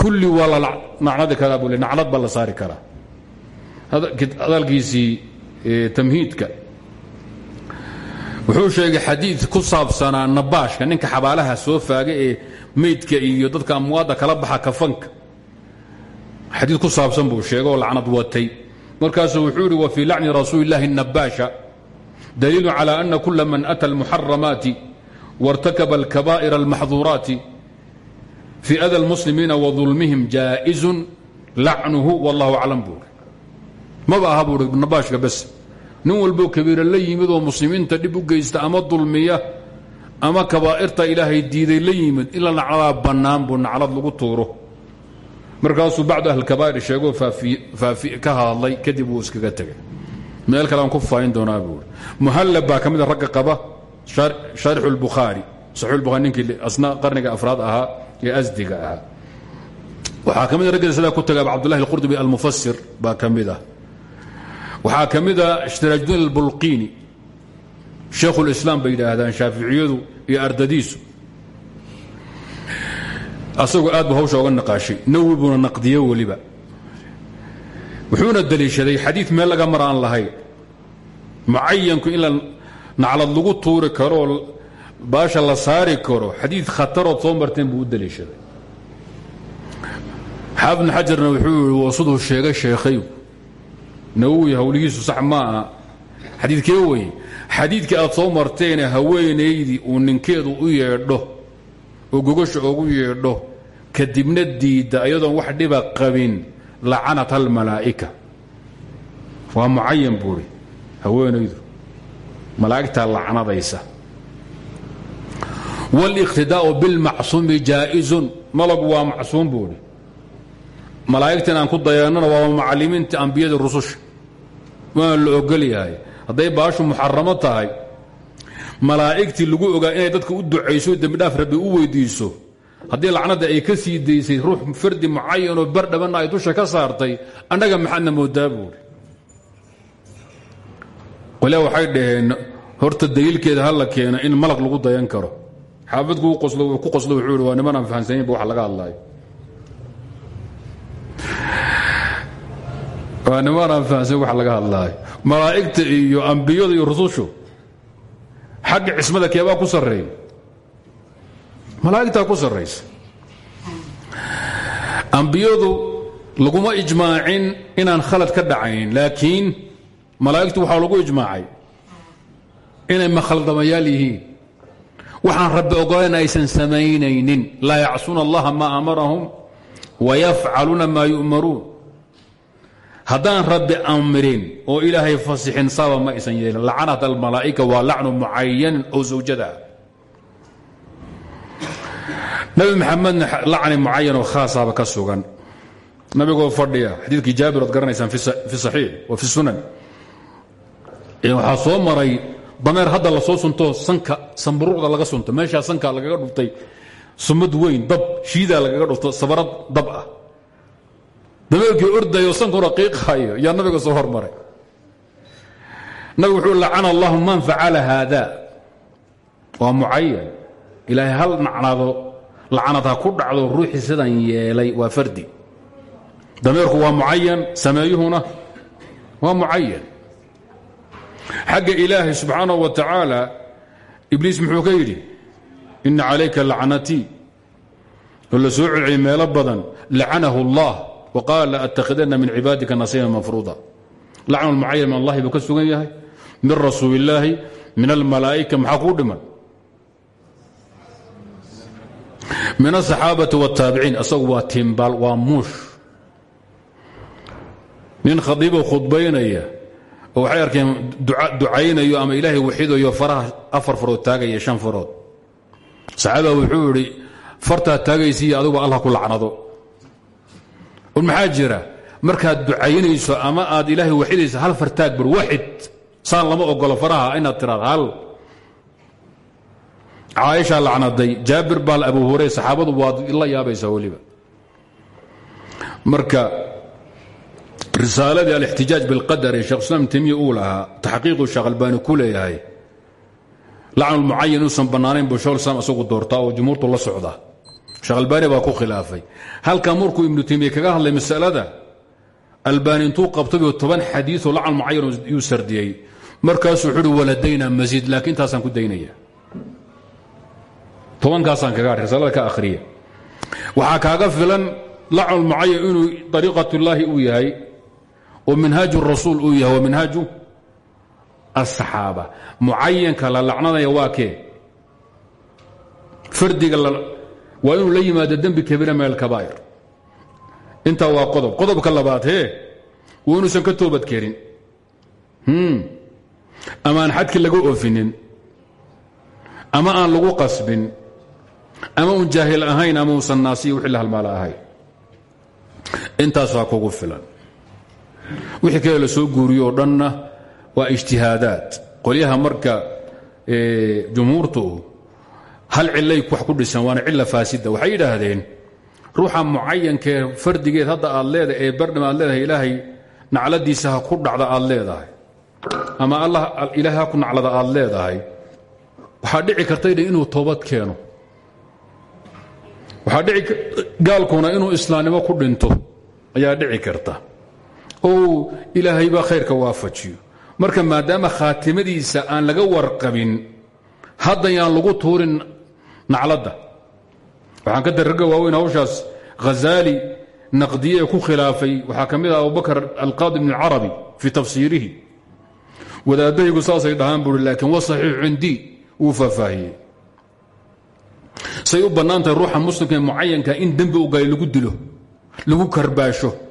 Kulli waa la nacnadi karaa buu le nacnad baa la saari karaa. Hadalkiisii tamhiidka. Wuxuu sheegay xadiid ku saabsanaa nabaashka ninka xabaalaha soo faaga ee meydka iyo dadka amwaadda kala baxa kafanka. Xadiid ku saabsan buu sheegay oo lacnad watay markaasuu wuxuu yidhi wa fii lacni rasuuli اllahi nabaasha daliilu calى ana kula man ata almuxaramaati wartakaba alkabaa'ir almaxduuraati fii ada lmuslimiina wa dulmihim jaa'izun lacnuhu wallahu aclam buuri maba aha buui nabaashka bes nin walbo kabiira la yimid oo muslimiinta dhib u geysta ama dulmiya ama kabaa'irta ilaahay diiday la yimid in la nacladaa bannaan buu naclad lagu tuuro markaasuu bacdu ahlkabaa'ir sheegoo ka hadlay kadib wuu iskaga tegay meel kaleaan ku faain doonaa buui muhallab baa ka mida ragga qaba saxiix lbukhari ninkii asna qarniga afraad ahaa ee asdiga ahaa waxaa ka mid ragga sidaa ku taga cabdullahi alqurdubi almufasir baa ka mid ah waxaa ka mida ishtiraajudiin albulqiini shaekhulislaam bay yidhaahdaan shaaficiyadu iyo ardadiisu. Asagoo aad bu hawsha oga naqaashay nawi buuna naqdiye weliba. Wuxuuna daliishaday xadiid meel laga mar aan lahayn mucayanku in naclad lagu tuuri karo oo baasha la saari karo xadiid khatarood soo marteen buu u daliishaday. Xaafid bn xajarna wuxuu yii waa siduu sheegay sheekhayu. Nawowi hawligiisu sax ma aha. Xadiidkee weye xadiidkii aad soo marteene haweenaydii uu ninkeedu u yeedho oo gogasha ogu yeedho kadibna diidda ayadoon wax dhiba qabin lacanat almalaa'ika waa mucayan buuri haweenaydu malaa'igtaa lacnadaysa. Wاliqtidaau bilmacsuumi jaa'izun. Malagu waa macsuum buuri malaa'igta in aan ku dayanana waa macalimiinta ambiyada rususha waana la ogol yahay. Hadday baashu muxaramo tahay malaa'igtii lagu ogaa inay dadka u ducayso dembidhaaf rabbi u weydiiso haddii lacnadda ay ka sii daysay ruux fardi mucayanoo bar dhabanna ay dusha ka saartay annaga maxaadna moodaa buuri qolyaa waxay dhaheen horta daliilkeeda ha la keeno in malag lagu dayan karo. Xaafidku ku qoslo wuxuu waa niman aan fahamsanaynba wax laga hadlaayo waa niman aan fahamsanayn wax laga hadlaayo malaa'igta iyo ambiyada iyo rusushu xagga cismada keebaa ku sarreeya malaa'igtaa ku sarraysa. Ambiyadu laguma ijmaacin inaan khalad ka dhacayn laakiin malaa'igtu waxaa lagu ijmaacay inay makhaldamayaal yihiin. Waxaan rabbi ogolayn aysan samaynaynin. Laa yacsuuna allaha maa amarahum wayafcaluuna maa yu'maruun. Haddaan rabbi amrin oo ilaahay fasixin saba ma aysan yeelin. Lacanat almalaa'ika waa lacnu mucayanin oo zawjada. Nabi maxamedna lacni mucayan oo khaasaaba ka sugan. Nabigoo fadhiya xadiidkii jaabir oad garanaysaan fi saxiix wa fi sunan waxaa soo maray dameer hadda la soo sunto sanka samburuucda laga sunto meeshaa sanka lagaga dhuftay sumad weyn dab shiidaa lagaga dhufto sabarad dab ah. Dameerkii ordayo sankuna qiiqayo yaa nabiga soo hormaray. Nabigu wuxuu lacana man facala haada waa mucayan ilaahay hal nacnado lacanad ku dhacdo ruuxii sidan yeelay waa fardi. Dameerku waa mucayan sameeyuhuna waa mucayan xagga ilaahay subxaanaه wa tacaala ibliis muxuu ka yidhi ina calayka lacnatii oo la soo celciyay meelo badan lacanahu اllah wa qaala laأtakidana min cibaadika nasiiba mafruuda lacnu lmucayan min allahi buu ka sugan yahay min rasuuli illaahi min almalaa'ika maxaa kuu dhiman min aلصaxaabati wالtaabiciin asagu waa timbaal waa muush nin khadiiboo khudbaynaya oo waxay arkeen ducaynayo ama ilaahay waxidayo faraha afar farood taagaya shan farood. Saxaaba wuxuu idhi fartaad taagaysiiyo adugu allah ku lacnado. Un maxaa jira? Markaad ducaynayso ama aad ilaahay waxidayso hal far taag bar waxid saan lama ogolo faraha inaad tiraad hal. Caaishaa lacnaday jaabir baa abu hurey saxaabadu waad la yaabaysaa weliba. Marka risaaladii alاxtijaaj biاlqadar ee shekh islaam temiya uu lahaa taxqiiqu sheekh albaani ku leeyahay lacnu lmucayan inuusan bannaanayn buu shekh islam isagu doortaa oo jumhuurtu la socda. Sheekh albaani baa ku khilaafay. Halka markuu ibnu temiya kaga hadlay masalada albaani intuu qabtayoo toban xadiioo lacnu mucayan yuu sardiyey markaasuu wuxuu uhi waladaynaa masiid laakiin intaasaan ku daynaya. Tobankaasaan kaga hadhay risaalada ka akhriya. Waxaa kaaga filan lacnu lmucayan inuu ariiqatullaahi uu yahay oo minhaaju rasuul uu yahay minhaaju asaxaaba mucayanka la lacnadaya waa kee fardiga waa inuu la yimaado dembi kabiira min alkabaa'ir intaa waa qodob qodobka labaad hee waa inuusan ka toobad kerin ama aan xadkii laga oofinin ama aan lagu qasbin ama uun jaahil ahayn ama uusan naasiya wixii la halmaala wixii kale la soo guuriyo oo dhanna waa ijtihaadaad. Qolyaha marka jumhuurtu hal cilay wax ku dhisan waana cilla faasida. Waxay yidhaahdeen ruuxa mucayankee fardigeed hadda aad leedahay ee bardham aad leedahay ilaahay nacladiisa ha ku dhacda aad leedahay. Ama allah ilaahay ha ku naclada aad leedahay. Waxaa dhici karta inuu toobad keeno. Waxaa dhici gaalkuna inuu islaamnimo ku dhinto ayaa dhici karta oo ilaahaybaa khayrka waafajiyo. Marka maadaama khaatimadiisa aan laga warqabin hadda lagu tuurin nacladda. Waxaan ka darraga waaweyn hawshaas. Hazaali naqdiye ku khilaafay waxaa ka mid ah abubakr alqaadi bn اlcarabi fii tafsiirihi. Wadaadahaygu saasay dhahaan buui laakiin wasaxiixu cindii wuu faahfaahiyey. Say u bannaan tahay ruuxa muslimka ee in dembi u galay lagu dilo lagu karbaasho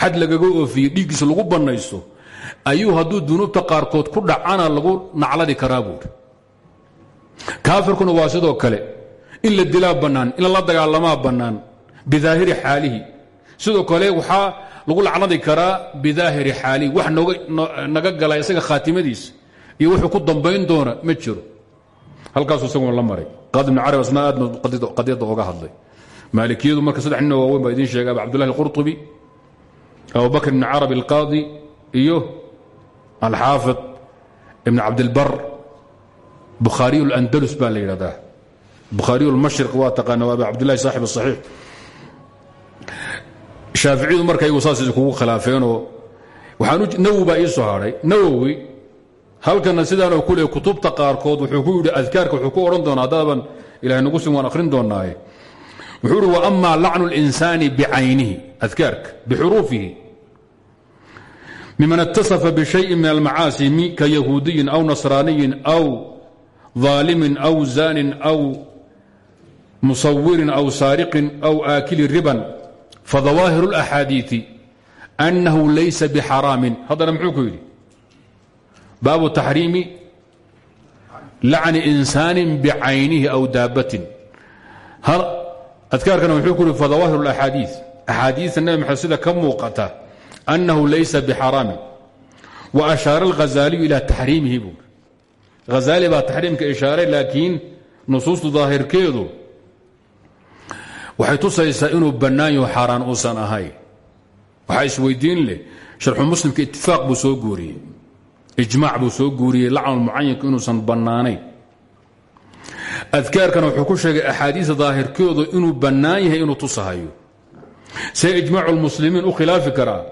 xad lagaga oofiye dhiiggiisa lagu bannaysto ayuu hadduu dunuubta qaarkood ku dhacana lagu nacladi karaa buuri kaafirkuna waa sidoo kale in la dilaa bannaan in lala dagaalamaa bidaahiri xaalihi. Sidoo kale waxaa lagu lacnadi karaa bidaahiri xaalihi wax naga gala isaga khaatimadiisa iyo wuxuu ku dambayn doona ma jiro. Halkaasuu isaguna la maray. Qaadi ibn carab asna aad qadiyadda oga hadlay. Maalikiyadu marka saddex ninoo waaweyn baa idiin sheegay abu cabdullahi alqurطubi abubakr ibn carabi alqaadi iyo alxaafid ibn cabdilbar bukhaariyu اlandalus baa la yidhahdaa. Bukhaariyu lmashriq waa taqaana waa abu cabdillahi saaxib asaxiix shaaficiyadu marka iyagu saas kugu khilaafeenoo nawowi baa ii soo hadhay nawowi halkana sidaanoo kule kutubta qaarkood wuxuu ku yidhi adkaarka wuxuu ku odhan doonaa haddaaban ilahay nagu sin waan akhrin doonaaye wuxuu uhi waama lacnu اlinsaani bicaynihi adkaarka bixuruufihi miman اtaصfa bشhayءi min almacaasi ka yahuudiyin aw nasraaniyin aw ظaalimin aw zanin aw musawirin aw saariqin aw aakili riban fadawaahiru اlaxaadiiثi أnnahu laysa bxaraamin haddana muxuu ku yidhi baabu taxriimi lacni insaani bicaynihi aw daabatin adkaarkana wuxuu ku yidhi fadawaahir اlaxaadiiث axaadiista nabi maxamed sida ka muuqata annahu laysa bxaraamin wa ashaara اlghazaaliyu ila taxriimihi buuri hazaali baa taxriimka ishaaray laakiin nusuustu daahirkeedu waxay tusaysaa inuu bannaan yaho xaaraan uusan ahayn waxaa isweydiin leh sharxu muslimka itifaaq buu soo guuriyey ijmaac buu soo guuriyey lacnul mucayinku inuusan bannaanayn adkaarkana wuxuu ku sheegay axaadiista daahirkoodu inuu bannaan yahay inuu tusahayo see ijmaacu lmuslimiin u khilaafi karaa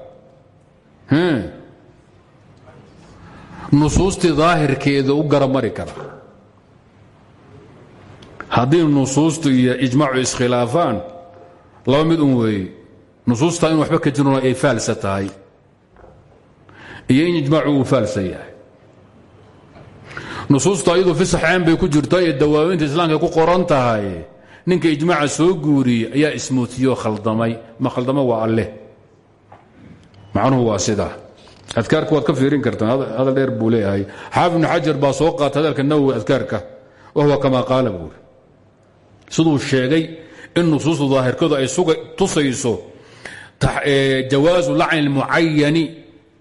nusuustii daahirkeeda u garamari kara. Haddii nusuustu iyo ijmaacu iskhilaafaan laba mid un weeye nusuustaa in waxba ka jirno ay faalsa tahay. Iyo in ijmaacu uu faalsan yahay. Nusuusta iyadu fi saxeen bay ku jirta ee dawaawinta islaamka ku qoran tahay. Ninka ijmaaca soo guuriyey ayaa ismootiyoo khaldamay. Ma khaldamo waa alleh macnuhu waa sidaa adkaarka waad ka fiirin kartaan hadal dheer buu leeyahay. Xaafid xajar baa soo qaata hadalka nawowi adkaarka wahuwa kamaa qaala buuri siduu sheegay in nusuustu daahirkoodu ay tusayso jawaazu lacni lmucayani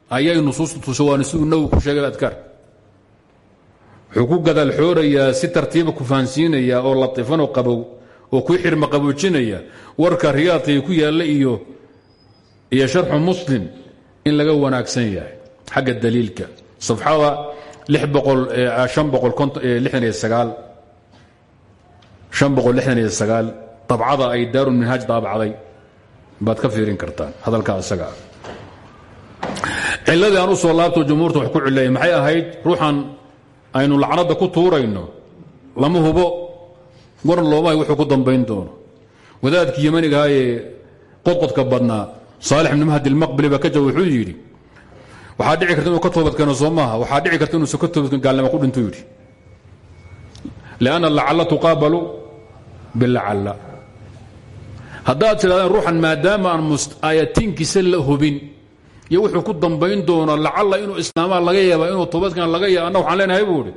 ayay nusuustu tusa waana siduu nawowi ku sheegay adkaar. Wuxuu ku gadaal si tartiiba ku fahansiinaya oo latifanoo qabow oo ku xirma qaboojinaya warka riyaadka ku yaalla iyo iyo sharxu muslim in laga wanaagsan yahay xagga daliilka. Safxada abcada ay daaru minhaaj daabacday. Baad ka fiirin kartaan hadalkaa isagaa ciladii aan soo laabto jumhuurta wax ku cileeyay maxay ahayd ruuxan aynu lacnadda ku tuurayno? Lama hubo. Waran loomahay wuxuu ku dambayn doono. Wadaadkii yamanigahaayee qodqodka badnaa saalix ibn mahdi almaqbili baa ka jawab wuxuu yidhi waxaa dhici karta inuu ka toobadkeeno soo maaha waxaa dhici karta inuusan ka toobadkeen gaalnimo ku dhintuu yidhi. Lianna lacalla tuqaabalu bilacalla haddaad tidhahdeen ruuxan maadaama aan aayatiinkiisa la hubin iyo wuxuu ku dambayn doono lacalla inuu islaamaa laga yaaba inuu toobadkeen laga yaaba anna waxaan leenahay buu idhi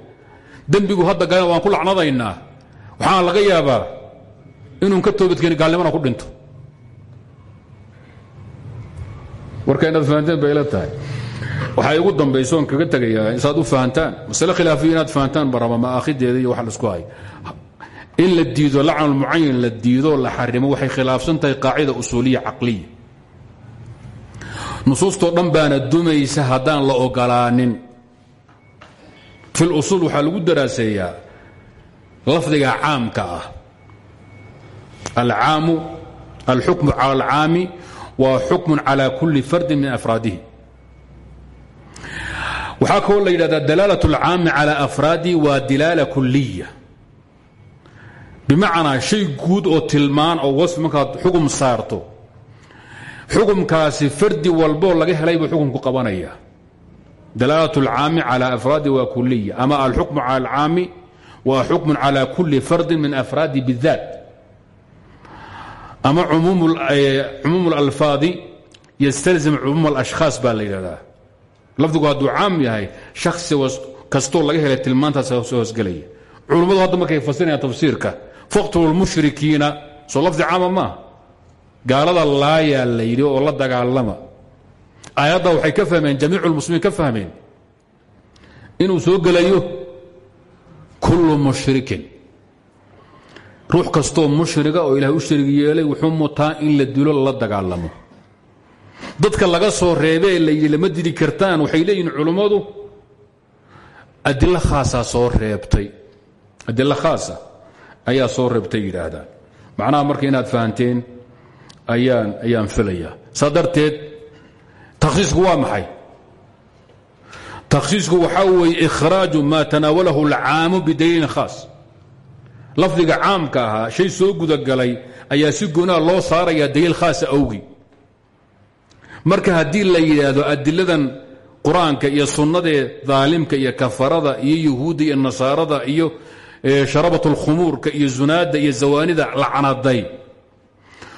dembigu hadda galeen waan ku lacnadaynaa waxaana laga yaabaa inuun ka toobadkeeni gaalnimona ku dhinto warka fahanteen bay ila tahay. Waxaa igu dambayso oon kaga tegayaa saad u fahantaan. Masale khilaafiyo inaad fahantaan baraba maaakideeda iyo wax la isku hay in la diido lacnul mucayan la diido la xarimo waxay khilaafsan tahay qaacida usuuliya caqliya. Nusuustoo dhan baana dumaysa haddaan la ogolaanin. Fi lusuul waxaa lagu daraaseeyaa lafdiga caamka ah. Alcaamu alxukmu cala alcaami waa xukmun calى kuli fardin min afraadihi waxaa kaloo la yidhahdaa dalaalaة اlcaami calى afraadihi waa dilaala kuliya bimacnaa shay guud oo tilmaan oo wasfi markaad xugum saarto xukumkaasi fardi walboo laga helay buu xukumku qabanaya dalaalat اlcaami calى afraadi waa kuliya ama alxukmu calى اlcaami waa xukmu calى kuli fardin min afraadi biاdaat ama cumuum اlalfaadi ystalzim cumuum اlashkhaas baa la yidhahdaa. Lafdigu hadduu caam yahay shaksi kastoo laga helay tilmaantaas soo hoosgelaya culummadu hadda markay fasirayaan tafsiirka faqtulu lmushrikiina soo lafdi caama maaha gaalada la yidhi oo la dagaalama. Aayadda waxay ka fahmeen jamiicu lmuslimiin ka fahmeen inuu soo gelayo kullu mushrikin ruux kastoo mushriga oo ilahay u sharig yeelay wuxuu mutaa in la dilo la dagaalamo. Dadka laga soo reebee la yidhi lama dili kartaan waxay leeyihiin culummadu adilo khaasaa soo reebtay. Adilo khaasa ayaa soo reebtay yidhaahdaan macnaha marka inaad fahanteen ayaan ayaan filayaa. Saa darteed takhsiisku waa maxay? Takhsiisku waxaa weeye ikhraaju maa tanaawalahu alcaamu bidaliilin khaas lafdiga caamka ahaa shay soo gudagalay ayaa si goonaa loo saarayaa daliil khaasa awgi. Marka haddii la yidhaahdo adiladan qur'aanka iyo sunnadee daalimka iyo kafarada iyo yuhuudda iyo nasaarada iyo sharabat اlkhumuurka iyo zunaadda iyo zawaanida lacnaday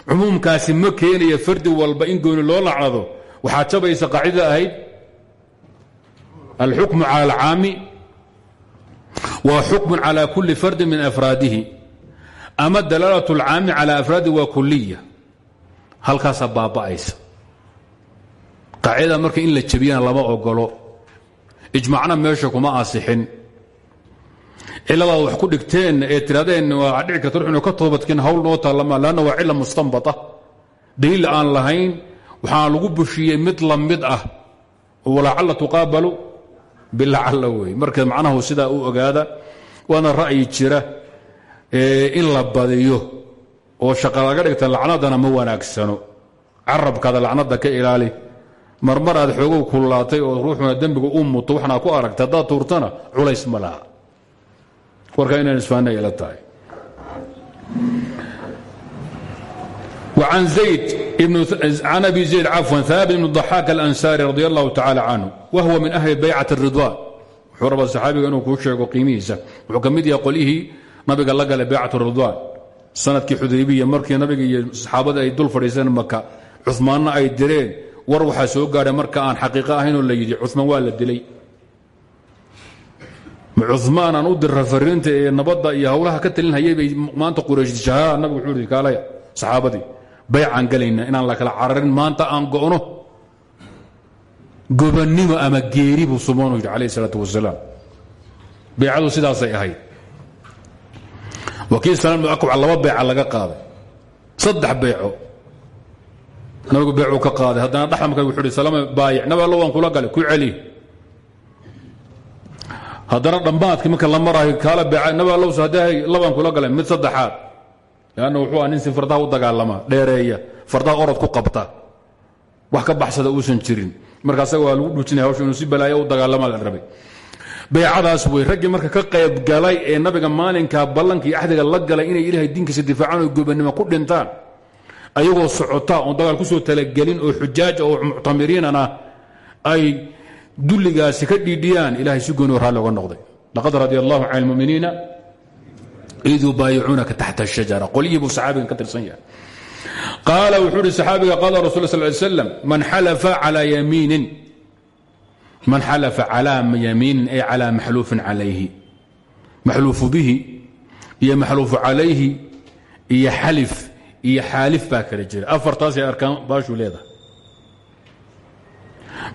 cumuumkaasi ma keenaya fardi walba in gooni loo lacnado. Waxaad jabaysa qaacidada ahayd alxukmu cala alcaami wa xukmu calى kuli fardi min afraadihi ama dalaalat اlcaami calى afraadi waa kuliya halkaasaa baaba'aysa qaacidada marka in la jebiyana lama ogolo ijmacna meesha kuma asixin ciladaad wax ku dhigteen ee tirahdeen waa dhici karta ruxnu ka toobadkeen hawl noo taallama lanna waa cila mustanbata daliil aan lahayn waxaa lagu bushiyey mid la mid ah walacalla tuqaabalu bilacalla wey marka macnahu sidaa u ogaada waana ra'yi jira in la badiyo oo shaqa dhigta lacnadana ma wanaagsano. Carabkaada lacnada ka ilaali marmar aad xoogow kullaatay oo ruuxuna dembiga u muto waxna ku aragta haddaad tuurtana culays ma laha. Warkaa inaan isfahanna ila tahay وعن زيد عن أبي زيد عفوا ثابت بن الضحاك الأنساري رضي الله تعالى عنه وهو من أهل بيعة الرضوان wuxuu rabaa saxaabiga inuu kuu sheego qiimihiisa wuxuu ka mid yahay qolyihii nabiga la galay baycat ridwaan sanadkii xudaybiya markii nabiga iyo saxaabada ay dul fadhiiseen maka cumaanna ay direen war waxaa soo gaadhay marka aan xaqiiqo ahaynoo la yidhi cumaan waa la dilay cumaan aan u dirra fariinta ee nabadda iyo hawlaha ka talinhayay bay maanta quraysh shahaara nabigu wuxuu ihi kaalaya saxaabadii baycaan galayna inaan la kala cararin maanta aan go'no. Gobannimo ama geeri buu sumoonu yidhi calayh isalaatu wasalaam. Baycadu sidaasay ahayd. Wakiil sananu akwac laba bayca laga qaaday. Saddex bayco nabigu beecuu ka qaaday. Haddana dhaxlamka wuxuu ihi salama baayic nabi allo waan kula galay ku celi. Haddana dhammaadkii marka la maraayo kaala beeca nabi allows haddahay labaan kula galay. Mid saddexaad leanna wuxuu ah nin si fardaha u dagaalama dheereeya fardaha orod ku qabta. Wax ka baxsada uusan jirin. Marka waa lagu dhuujinaya hawsha inuu si balaayo u dagaalama la rabay. Baycadaas wey raggii marka ka qayb galay ee nabiga maalinkaa ballanka axdiga la galay inay ilaahay diinkiisa difaacaan oo gobannimo ku dhintaan ayagoo socota oon dagaal ku soo talagelin oo xujaaj oo muctamiriinana ay dulligaasi ka dhiidhiyaan ilahay si gooni raalli oga noqday. Laqad radia allahu can id yubaayicuunaka taxta ashajara qolyihii buu saxaabigan ka tirsan yahay qaala wuxuu uhi saxaabiga qaala rasul sal ly slam man xalafa calaa yamiinin ay calaa maxluufin calayhi maxluufu bihi iyo maxluufu calayhi iyo xalif iyo xaalif baa jira afartaasay arkaan baashuu leedahay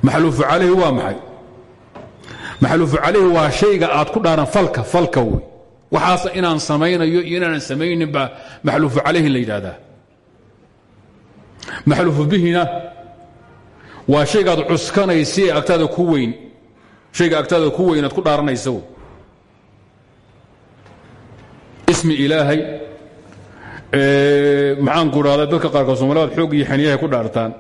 maxluufu calayhi waa maxay maxluufu calayhi waa shayga aad ku dhaaran falka falka waxaas inaan samaynayo iyo inaanan samaynin baa maxluufu calayhi la yidhaahdaa. Maxluufu bihina waa shaygaad cuskanaysa ee agtaada ku weyn. Shayga agtaada ku weyn aad ku dhaaranaysa ismi ilaahay maxaan ku dhahda dadka qaarkood soomaliyaad xoog iyo xaniyahay ku dhaartaan.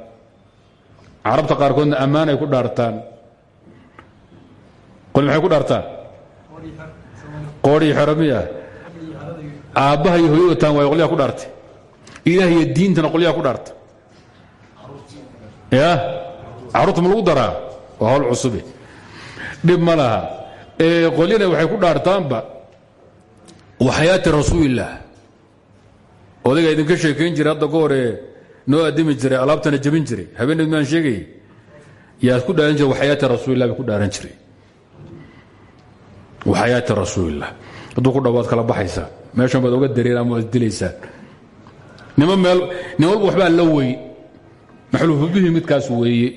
Carabta qaarkoodna ammaanay ku dhaartaan. Qoli maxay ku dhaartaan qoodhii xeramiya aabbaha iyo hooyada taan waay qolyaha ku dhaartay. Ilaah iyo diintana qolyaha ku dhaarta ya? Carruurta ma lagu daraa? Waa hawl cusube dhib ma laha. Qolyana waxay ku dhaartaanba waxayaati rasuulillaah. Odayga idinka sheekayn jiray hadda hore noo addimi jiray alaabtana jabin jiray. Habeeneed maan sheegay? Yaad ku dhaaran jiray waxayaati rasuulillah bay ku dhaaran jiray waxayaati rasuulillah hadduu ku dhawaad kala baxaysaa meeshan baad oga dareen ama waad dilaysaan nin walba waxbaa la weyn maxluufu bihi midkaas weeye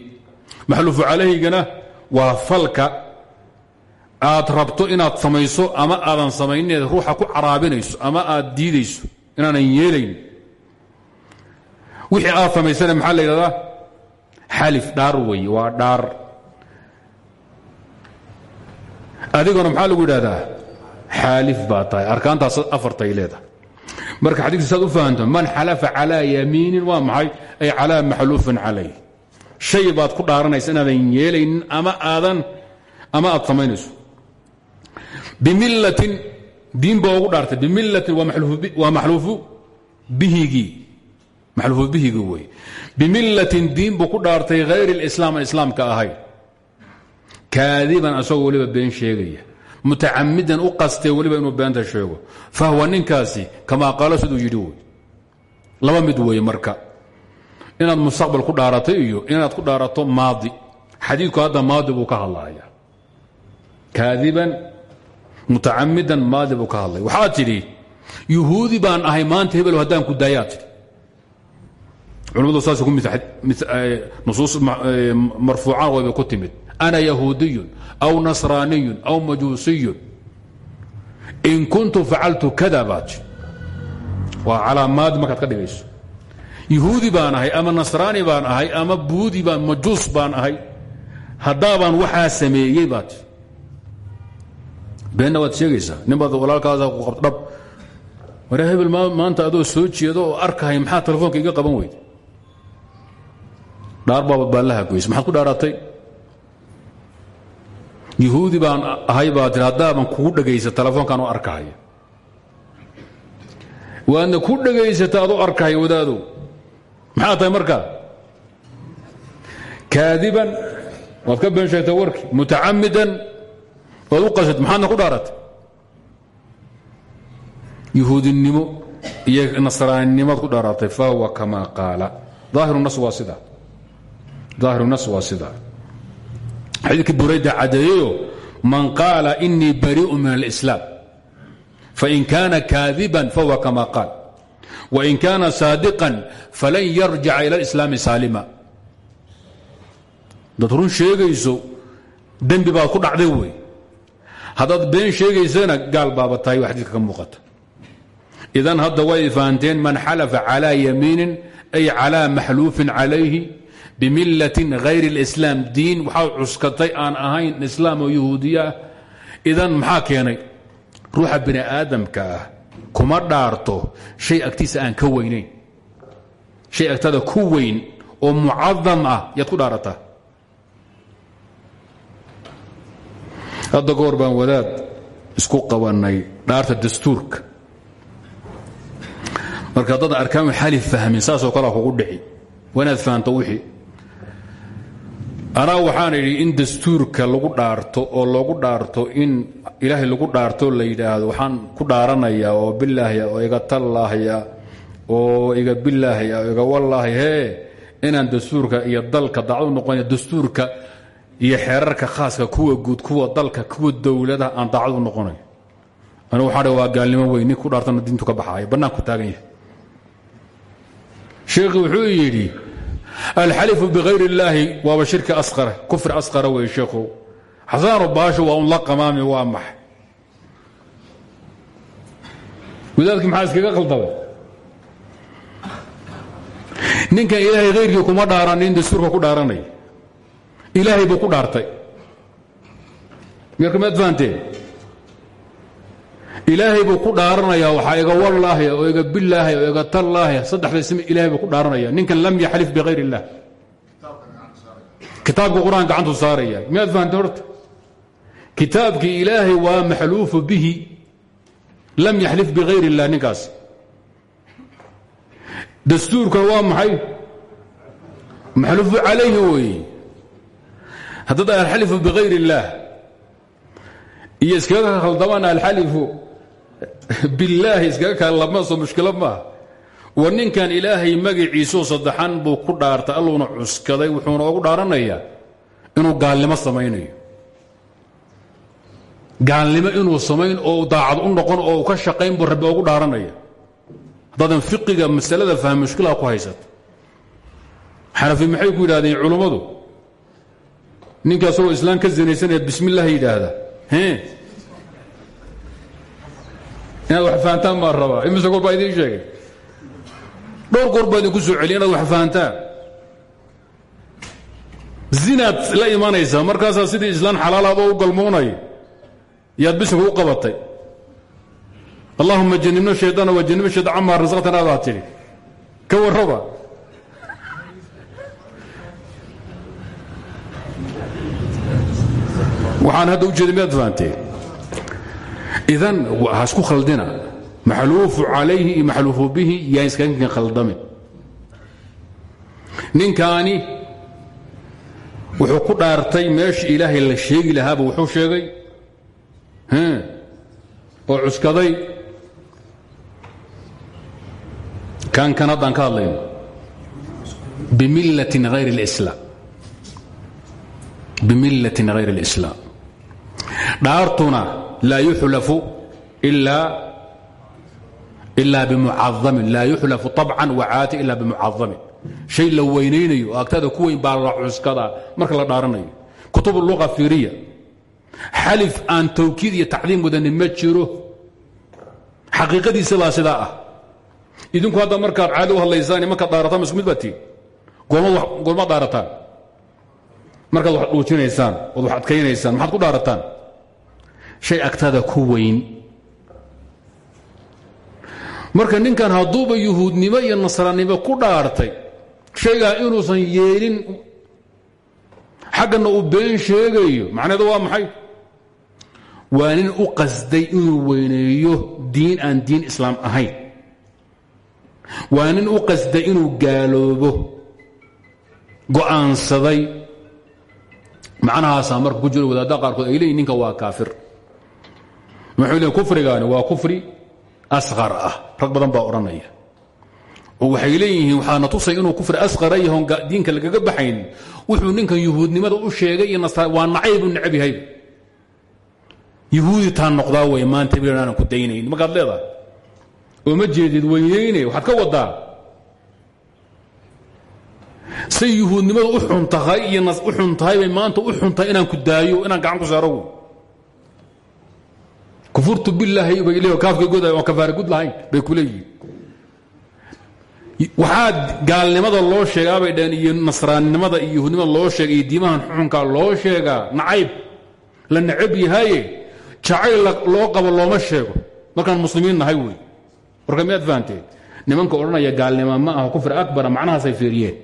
maxluufu calayhigana waa falka aad rabto inaad samayso ama aadan samayneed ruuxa ku caraabinayso ama aad diidayso inaanan yeelayn wixii aad samaysana maxaa la yidhahdaa xalif dhaar weeye waa dhaar adigona maxaa lagu yidhahdaa? Xaalif baa tahay. Arkaantaas afartay leedahay. Marka xadiiku saad u fahanto man xalafa calaa yamiinin waa maxay? Ay calaa maxluufin calayh shay baad ku dhaaranaysa inaadan yeelaynin ama aadan ama aad samaynayso. Bimillatin baa ugu dhaartay. Bimillatin waa maxluufu bihigii. Maxluufu bihigii wey. Bimillatin diin buu ku dhaartay hayr اlislaam aan islaamka ahayn kaadiban asagoo weliba been sheegaya mutacamidan u qastee weliba inuu beenta sheego. Fahwa ninkaasi kamaa qaalo siduu yidhi laba mid weeye marka. Inaad mustaqbal ku dhaaratay iyo inaad ku dhaarato maadi. Xadiidku hadda maadi buu ka hadlaya kaadiban mutacamidan maadi buu ka hadlay waxaa tidhi yuhuudi baan ahay maanta hebel haddaan ku daayaa tidhi. Culimmadu saas ku nusuus marfuucaan wayba ku timid ana yahuudiyun aw nasraaniyun aw majuusiyun in kuntu facaltu kada baad waa calaamaadi markaad ka dhigayso yuhuudi baan ahay ama nasraani baan ahay ama buudi baan majuus baan ahay haddaabaan waxaa sameeyey baad beenna waad sheegaysaa nin baad walaalkaasa ku qabta dhab ware hebel maanta adoo soo jeedo oo maxaa telefoonka iga qaban weyda dhaar baabad baallaha goysa maxaad ku dhaaratay yuhuudi baan ahay baa tir kugu dhegaysa telefoonkaan u arkahaya waadna ku dhegaysata adoo arkahaya wadaadow. Maxaa tahay markaa kaadiban waad ka been sheegtay warkii mutacamidan waad u qasad maxaadna ku dhaaratay? Yuhuudinimo iyo nasraaninimaad ku dhaaratay fahuwa kamaa qaala. Aahiru nas waa sida. Aahiru nas waa sida xadiidka burayda cadeeyeyo man qaala inii bariiu min alslaam fain kaana kaadiban fahuwa kama qaal. Wain kaana saadiqan falan yarjica ila alislaami saalima. Dad run sheegayso dembi baad ku dhacday wey. Haddaad been sheegaysana gaal baaba tahay waa xadiidka idan hadda way fahanteen man xalafa calaa yamiinin ay calaa maxluufin calayhi bimillatin hayr اlislaam diin waxaa cuskatay aan ahayn islaam oo yahuudiya ah idan maxaa keenay ruuxa bini kuma dhaarto shay agtiisa aan ka weynayn shay agtada ku weyn oo mucadam ah ku dhaarataa hadda goor baan isku qabannay dhaarta dastuurka marka dad arkaanu xali fahmin saasoo kalea kugu dhici waa inaad wixii anaa waxaan idhi in dastuurka lagu dhaarto oo loogu dhaarto in ilaahay lagu dhaarto la yidhaahdo waxaan ku dhaaranayaa oo bilaahya oo iga tallaahya oo iga bilaahya oo iga wallaahya hee inaan dastuurka iyo dalka dacdo noqonaya dastuurka iyo xeerarka khaaska kuwa guud kuwa dalka kuwa dowladaha aan daacadu noqonayo. Anigu waxaa waa gaalnimo weyn ku dhaartana diintu ka baxaaya bannaanku taagan yahay. Sheekhi wuxuu yidhi alxalifu bikayr اllaahi waaba shirki asqara kufri asqara wey sheekhu xasaanu baasho waa un la qamaami waa maxay wadaadkii maxaa iskaga khaldaba ninkan ilaahay hayrkii kuma dhaaranin dastuurka ku dhaaranaya ilaahay buu ku dhaartay meerka maad fahanteen ilaahay buu ku dhaaranaya waxaa iga wallaahy oo iga bilaahy oo iga tallaahy saddexda ismi ilahay buu ku dhaaranaya. Ninkan lam yaxlif bihayr illah kitaabka qur'aan gacantuu saaraya. Miyaad fahamtay horta? Kitaabkii ilaahay waa maxluufu bihi. Lam yaxlif bihayr illah ninkaasi dastuurkan waa maxay? Maxluufu calayhi weeye. Haddaad alxalifu bihayr illaah iyo iskaga khaldamaan alxalifu billaahi iskaga kaalamaso mushkilo maaha. Wa ninkan ilaahay magaciisoo saddexan buu ku dhaartay alluuna cuskaday wuxuuna ogu dhaaranayaa inuu gaalnimo samaynayo. Gaalnimo inuu samayn oo daacad u noqon oo ka shaqayn buu rabbi ogu dhaaranaya haddaadan fiqiga masalada fahm mushkilaa ku haysato xanafi maxay ku yidhahdeen culummadu ninka asagoo islaam ka zinaysanaya bismi illah yidhaahda inaad wax fahantaan baa rabaa. Imise goor baa idiin sheegay? Dhowr goor baa idinku soo celiya inaad wax fahantaan zinaad la imanaysaa. Markaasaa sidii islaan xalaalaadoo u galmoonaya yaad bisinka u qabatay. Allahuma janibna shayطaana wa janibna shayطan camaa rasaqtana baa tidhi. Ka warraba. Waxaan hadda u jeeda miyaad fahanteen idan ha isku khaldina. Maxluufu calayhi iyo maxluufu bihi yaan iskaga khaldamin ninkaani wuxuu ku dhaartay meesha ilaahay la sheegi lahaaba wuxuu sheegay oo cuskaday. Kan kan haddaan ka hadlayno. Bimillatin hayr اlislaam bimillatin hayr اlislaam dhaartuna laa yuxlafu ilaa bimucadamin laa yuxlafu طabcan wacaati ila bimucadamin shay la weynaynayo oo agtada ku weyn baa la cuskadaa marka la dhaaranayo kutub luqa fiiriya xalif aan tawkiid iyo tacdiim wadanin ma jiro xaqiiqadiisa baa sidaa ah idinku hadda markaad caado u hadlaysaan markaad dhaarataan isku mid baa tiin goormaad dhaarataan markaad wax dhuujinaysaan ood wax adkaynaysaan maxaad ku dhaarataan shay agtada ku weyn. Marka ninkan hadduuba yuhuudnimo iyo nasraannimo ku dhaartay shaygaa inuusan yeelin xaggana uu been sheegayo macnaheedu waa maxay? Waa nin u qasday inuu weyneeyo diin aan diin islaam ahayn. Waa nin u qasday inuu gaaloobo go'aansaday. Macnahaasaa marka ku jiro wadaadda qaarkood ay leeyihiin ninka waa kaafir leey kufrigaani waa kufri asqar ah. Rag badan baa odhanaya. Oo waxay leeyihiin waxaana tusay inuu kufri asqara yahoon diinka lagaga baxayn. Wuxuu ninkan yuhuudnimada u sheegay iyo waa nacaybu necab yahay. Yuhuudi taa noqdaa wey maanta aanan ku daynayn. Markaad leedahay? Oo ma jeedid weynayne waxaad ka wadaa say yuhuudnimada u xun tahay iyo u xun maanta u xun inaan ku daayo inaan gacan ku saaro kufurtu bilaahi bay le kaafka goday oo kafaara gud lahayn bay ku leeyihiin. Waxaa gaalnimada loo sheegaa bay dhaheen iyo nasraannimada iyo yahuudnimada loo sheega diimahan xuxunkaa loo sheegaa nacayb la necab yahaye jacayl loo qabo looma sheego. Markaan muslimiin nahay wey. Warka miyaad fahanteen nimanka odhanaya gaalnimo ma aha kufri akbara macnahaasay fiiriyeen.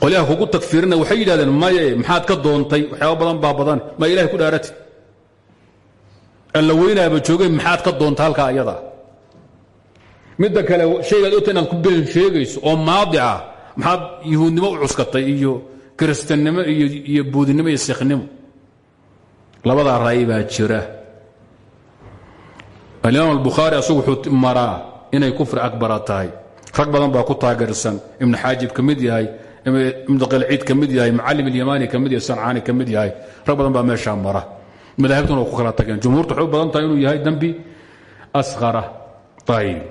Qolyaha kugu tagfiirina waxay yidhahdeen maye maxaad ka doontay waxyaaba badan baa badan ma ilahay ku dhaarati alla weynaaba joogay maxaad ka doonta halkaa ayadaa midda kale shaygaad ogta inaad ku been sheegayso oo maadi ah maxaad yuhuudnimo u cuskatay iyo kiristannimo iyo buudinimo iyo sikhnimo labadaa raay baa jira. Alimaam albukhaari asagu wuxuu maraa inay kufri akbara tahay. Rag badan baa ku taageersan. Ibnu xaajib ka mid yahay ibnu qalciid ka mid yahay mucalim ilyamaani ka mid yahay sancaani ka mid yahay. Rag badan baa meeshaa mara madaahibtuna waa ku kala tageen. Jumhuurtu waxay u badan tahay inuu yahay dembi asqara ayib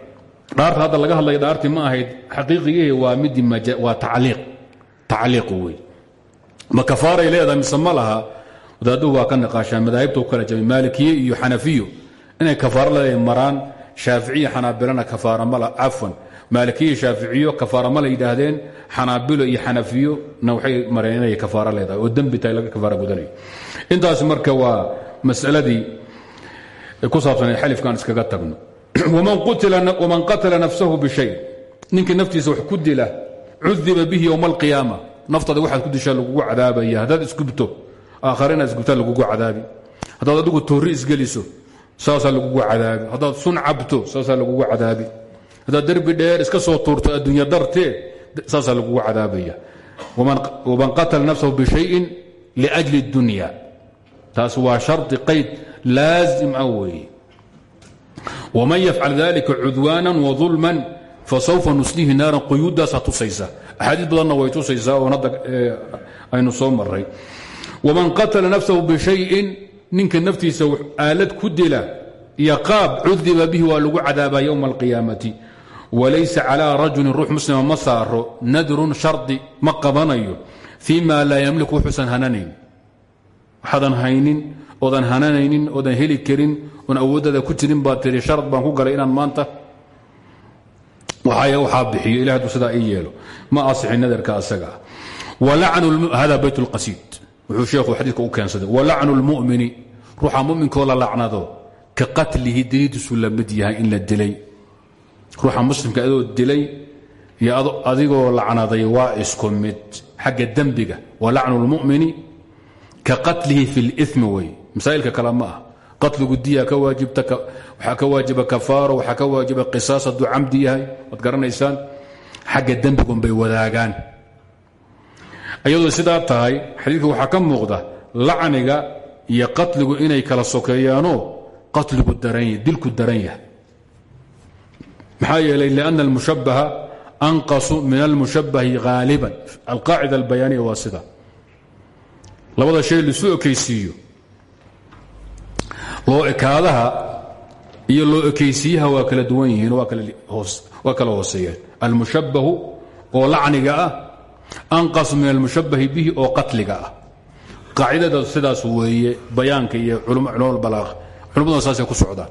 dhaarta hadda laga hadlaya dhaartii ma ahayd xaqiiqigihi waa midii waa tacliiq. Tacliiq wey ma kafaaray leedahay mise ma laha wadaadduhu waa ka niqaashaan madaahibta u kala jabay maalikiye iyo xanafiyo inay kafaaro leedahay maraan shaaficiyo xanaabilana kafaara mala cafwan. Maalikiyo shaaficiyo kafaara ma la yidhaahdeen xanaabilo iyo xanafiyo na waxay mareen inay kafaaro leedahay. Oo dembi tahay laga kafaara gudanayo intaas marka waa masaladii ku saabsan xalifkaan iskaga tagno. *clears throat* Waman qatala nafsahu bishay. Ninkii naftiisa wax ku dila cudiba bihi ywma alqiyaama naftada waxaad ku dishaa lagugu cadaabaya. Haddaad isgubto aakhare inaad isgubtaa cadaabi. Haddaad adigu toorri isgeliso saasaa lagugu cadaabi. Haddaad sun cabto saasaa lagugu cadaabi. Haddaad derbi dheer iska soo tuurto adduunya dartee saasaa lagugu cadaabaya. Waman qatala nafsahu bishayin liأjli اdunya taas waa shardi qayd laazim a weeye. Wman yafcal dalika cudwaana waظulma fasawfa nuslihi naaran quyuudaasa tusaysa. Axaadiis badanna way tusaysaa oon hadda aynu soo maray waman qatala nafsahu bishayin ninka naftiisa aalad ku dila iyo qaab cudiba bihi waa lagu cadaabaa ywma alqiyaamati. Walaysa calىa rajulin ruux muslima ma saaro nadrun shardi ma qabanayo fii ma laa yamliku wuxuusan hananayn waxaadan haynin oodan hananaynin oodan heli karin oon awoodada ku jirin baad tiri sharad baan ku galay inaan maanta waxaa bixiyo ilah hadduu sidaa ii yeelo ma asixin nadarka asaga ah hada bayt اlqasiid wuxuu sheekhu xadiidka u keensaday walacnu اlmumini ruuxa muminkoo la lacnado ka qatlihi dilidiisu la mid yahay in la dilay ruuxa muslimka adoo dilay iyo adigoo lacnaday waa isku mid xagga dembiga walacnu اlmumini ka atlihi fi limi wey. Masaailka kale ma ah ka waajibta waxaa ka waajiba kafaaro waxaa ka waajiba qisaas hadduu camdi yahay. Waad garanaysaan xagga dembigunbay wadaagaan. Ayadoo sidaa tahay xadiidka waxaa ka muuqda lacniga iyo qatligu inay kala sokeeyaanoo qatligu dilku daran yahay. Maxaa yeelay lana almushabaha anqasu min almushabahi haaliban alqaacida albayaaniya waa sida labada shay laisu ekaysiiyo. Loo ekaadaha iyo loo ekaysiyaha waa kala duwan yihiin waa kala hooseeyaan almushabahu oo lacniga ah anqasu min almushabahi bihi oo qatliga ah. Qaacidada sidaas weeye bayaanka iyo culumbalaa culummaduna saasay ku socdaan.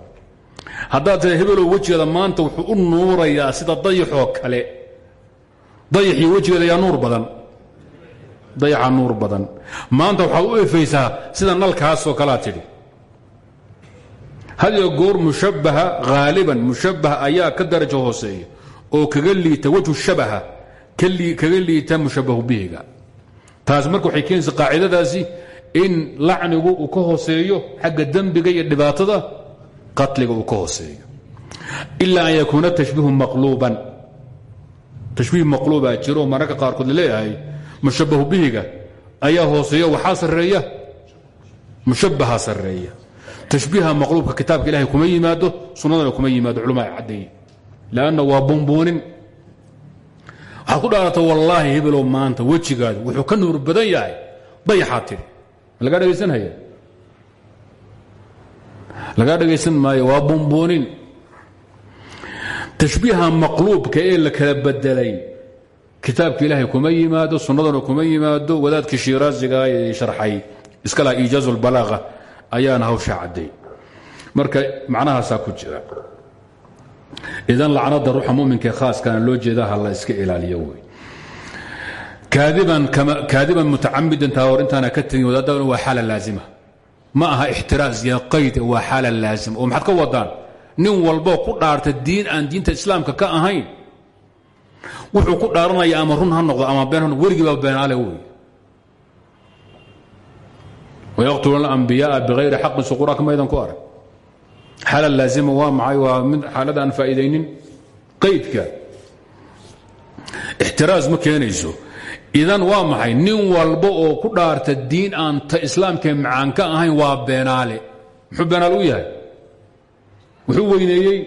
Haddaad tira hebelow wejigeeda maanta wuxuu u nuurayaa sida dayaxoo kale. Dayaxii wejigeeda yaa nuur badan dayaxa nuur badan. Maanta waxaad u efaysaa sida nalkaasoo kalea tidhi. Had iyo goor mushabbaha haaliban mushabbaha ayaa ka darajo hooseeya oo kaga liita wajhu shabaha kaga liita mushabbahu bihiga. Taas marka waxay keenaysa qaacidadaasi in lacnigu uu ka hooseeyo xagga dembiga iyo dhibaatada qatliga uu ka hooseeyo. Ilaa an yakuuna tashbiihu maqluuban. Tashbiih maqluubaa jiro mararka qaarkood la leeyahay mushabbahu bihiga ayaa hooseeya waxaa sarreeya. Mushabbaha sarreeya. Tashbiiha maqluubka kitaabka ilahay kuma yimaado sunnadana kuma yimaado culmaa caddeeye. Lanna waa bumbuunin waxaad ku dhaarata wallaahi hebelow maanta wejigaadu wuxuu ka nuur badan yahay. Dayaxaad tidhi lagaa dhegaysanhaya lagaa maayo? Waa bumbuunin tashbiiha maqluubka ee la kala bedelay kitaabka ilaahay kuma yimaado sunnadana kuma yimaado wadaadkii shiiraasiga sharxay iska laha iijaazu lbalaaqa ayaana hawshaa cadday. Marka macnahaasaa ku jira. Idan lacnada ruuxa muminkae khaaskana loo jeeda ha la iska ilaaliyo wey. Kaadiban mutacamidan taa hor intaana ka tegin wadaadana waa xaala laazima. Ma aha ixtiraas iyo qayd waa xaala laazima. Oo maxaad ka wadaan? Nin walboo ku dhaarta diin aan diinta islaamka ka ahayn wuxuu ku dhaaranaya ama run ha noqdo ama been weligiiba beenaale wey wayaqtuluuna alambiyaaa bihayri xaqin suquraaka maydan ku arag. Xaala laazima waa maxay? Waa mid xaalada aan faa'iidaynin? Qaydka ixtiraas ma keenayso. Idan waa maxay? Nin walba oo ku dhaarta diin aan ta islaamkee macaan ka ahayn waa beenaale muxuu beenaal u yahay? Wuxuu weyneeyey?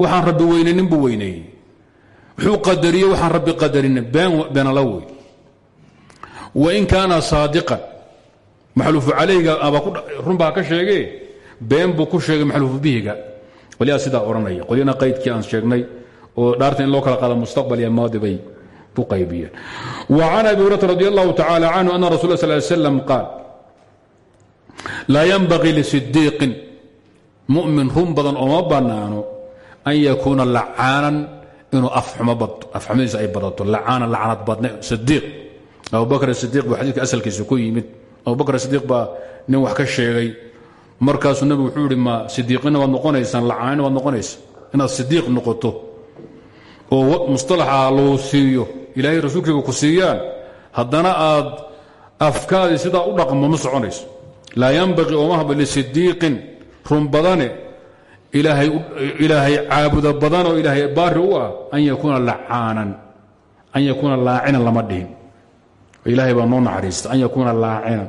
Waxaan rabbi weynaynin buu weyneeyey wuxuu qadariyey waxaan rabbi qadarinin beenala wey wain kaana saadiqan maxluufu calayga run baa ka sheegee been buu ku sheegay maxluufu bihiga. Qolyaha sidaa odhanaya qolyana qaydkii aan sheegnay oo dhaarta in loo kala qaada mustaqbal iyo maadi bay ku qaybiyeen. Wa can abi hurata radi allahu tacala canhu ana rasul ll sl slam qaal laa yanbagii lisidiiqin mu'min run badan ooma bannaano an yakuuna lacaanan inuu afxumadiisa ay badato lacaanan lacnad badne sidiiq abubakr sidiiq buu xadiidka asalkiisa ku yimid. Abubakr sidiiq baa nin wax ka sheegay. Markaasuu nabigu wuxuu ihi ma sidiiqina waad noqonaysaan lacaanina waad noqonaysa inaad sidiiq noqoto oo mustalaxa lagu siiyo ilaahay rasuulkiiba ku siiyaan haddana aad afkaadii sidaa u dhaqmo ma soconayso. Laa yanbaqii ooma haba lisidiiqin ilaahay caabuda badan oo ilaahay baari u ah an yakuuna lacaanan an yakuuna laacinan lama dhihin. Ilaahay baa noo naxariista an yakuuna laacinan.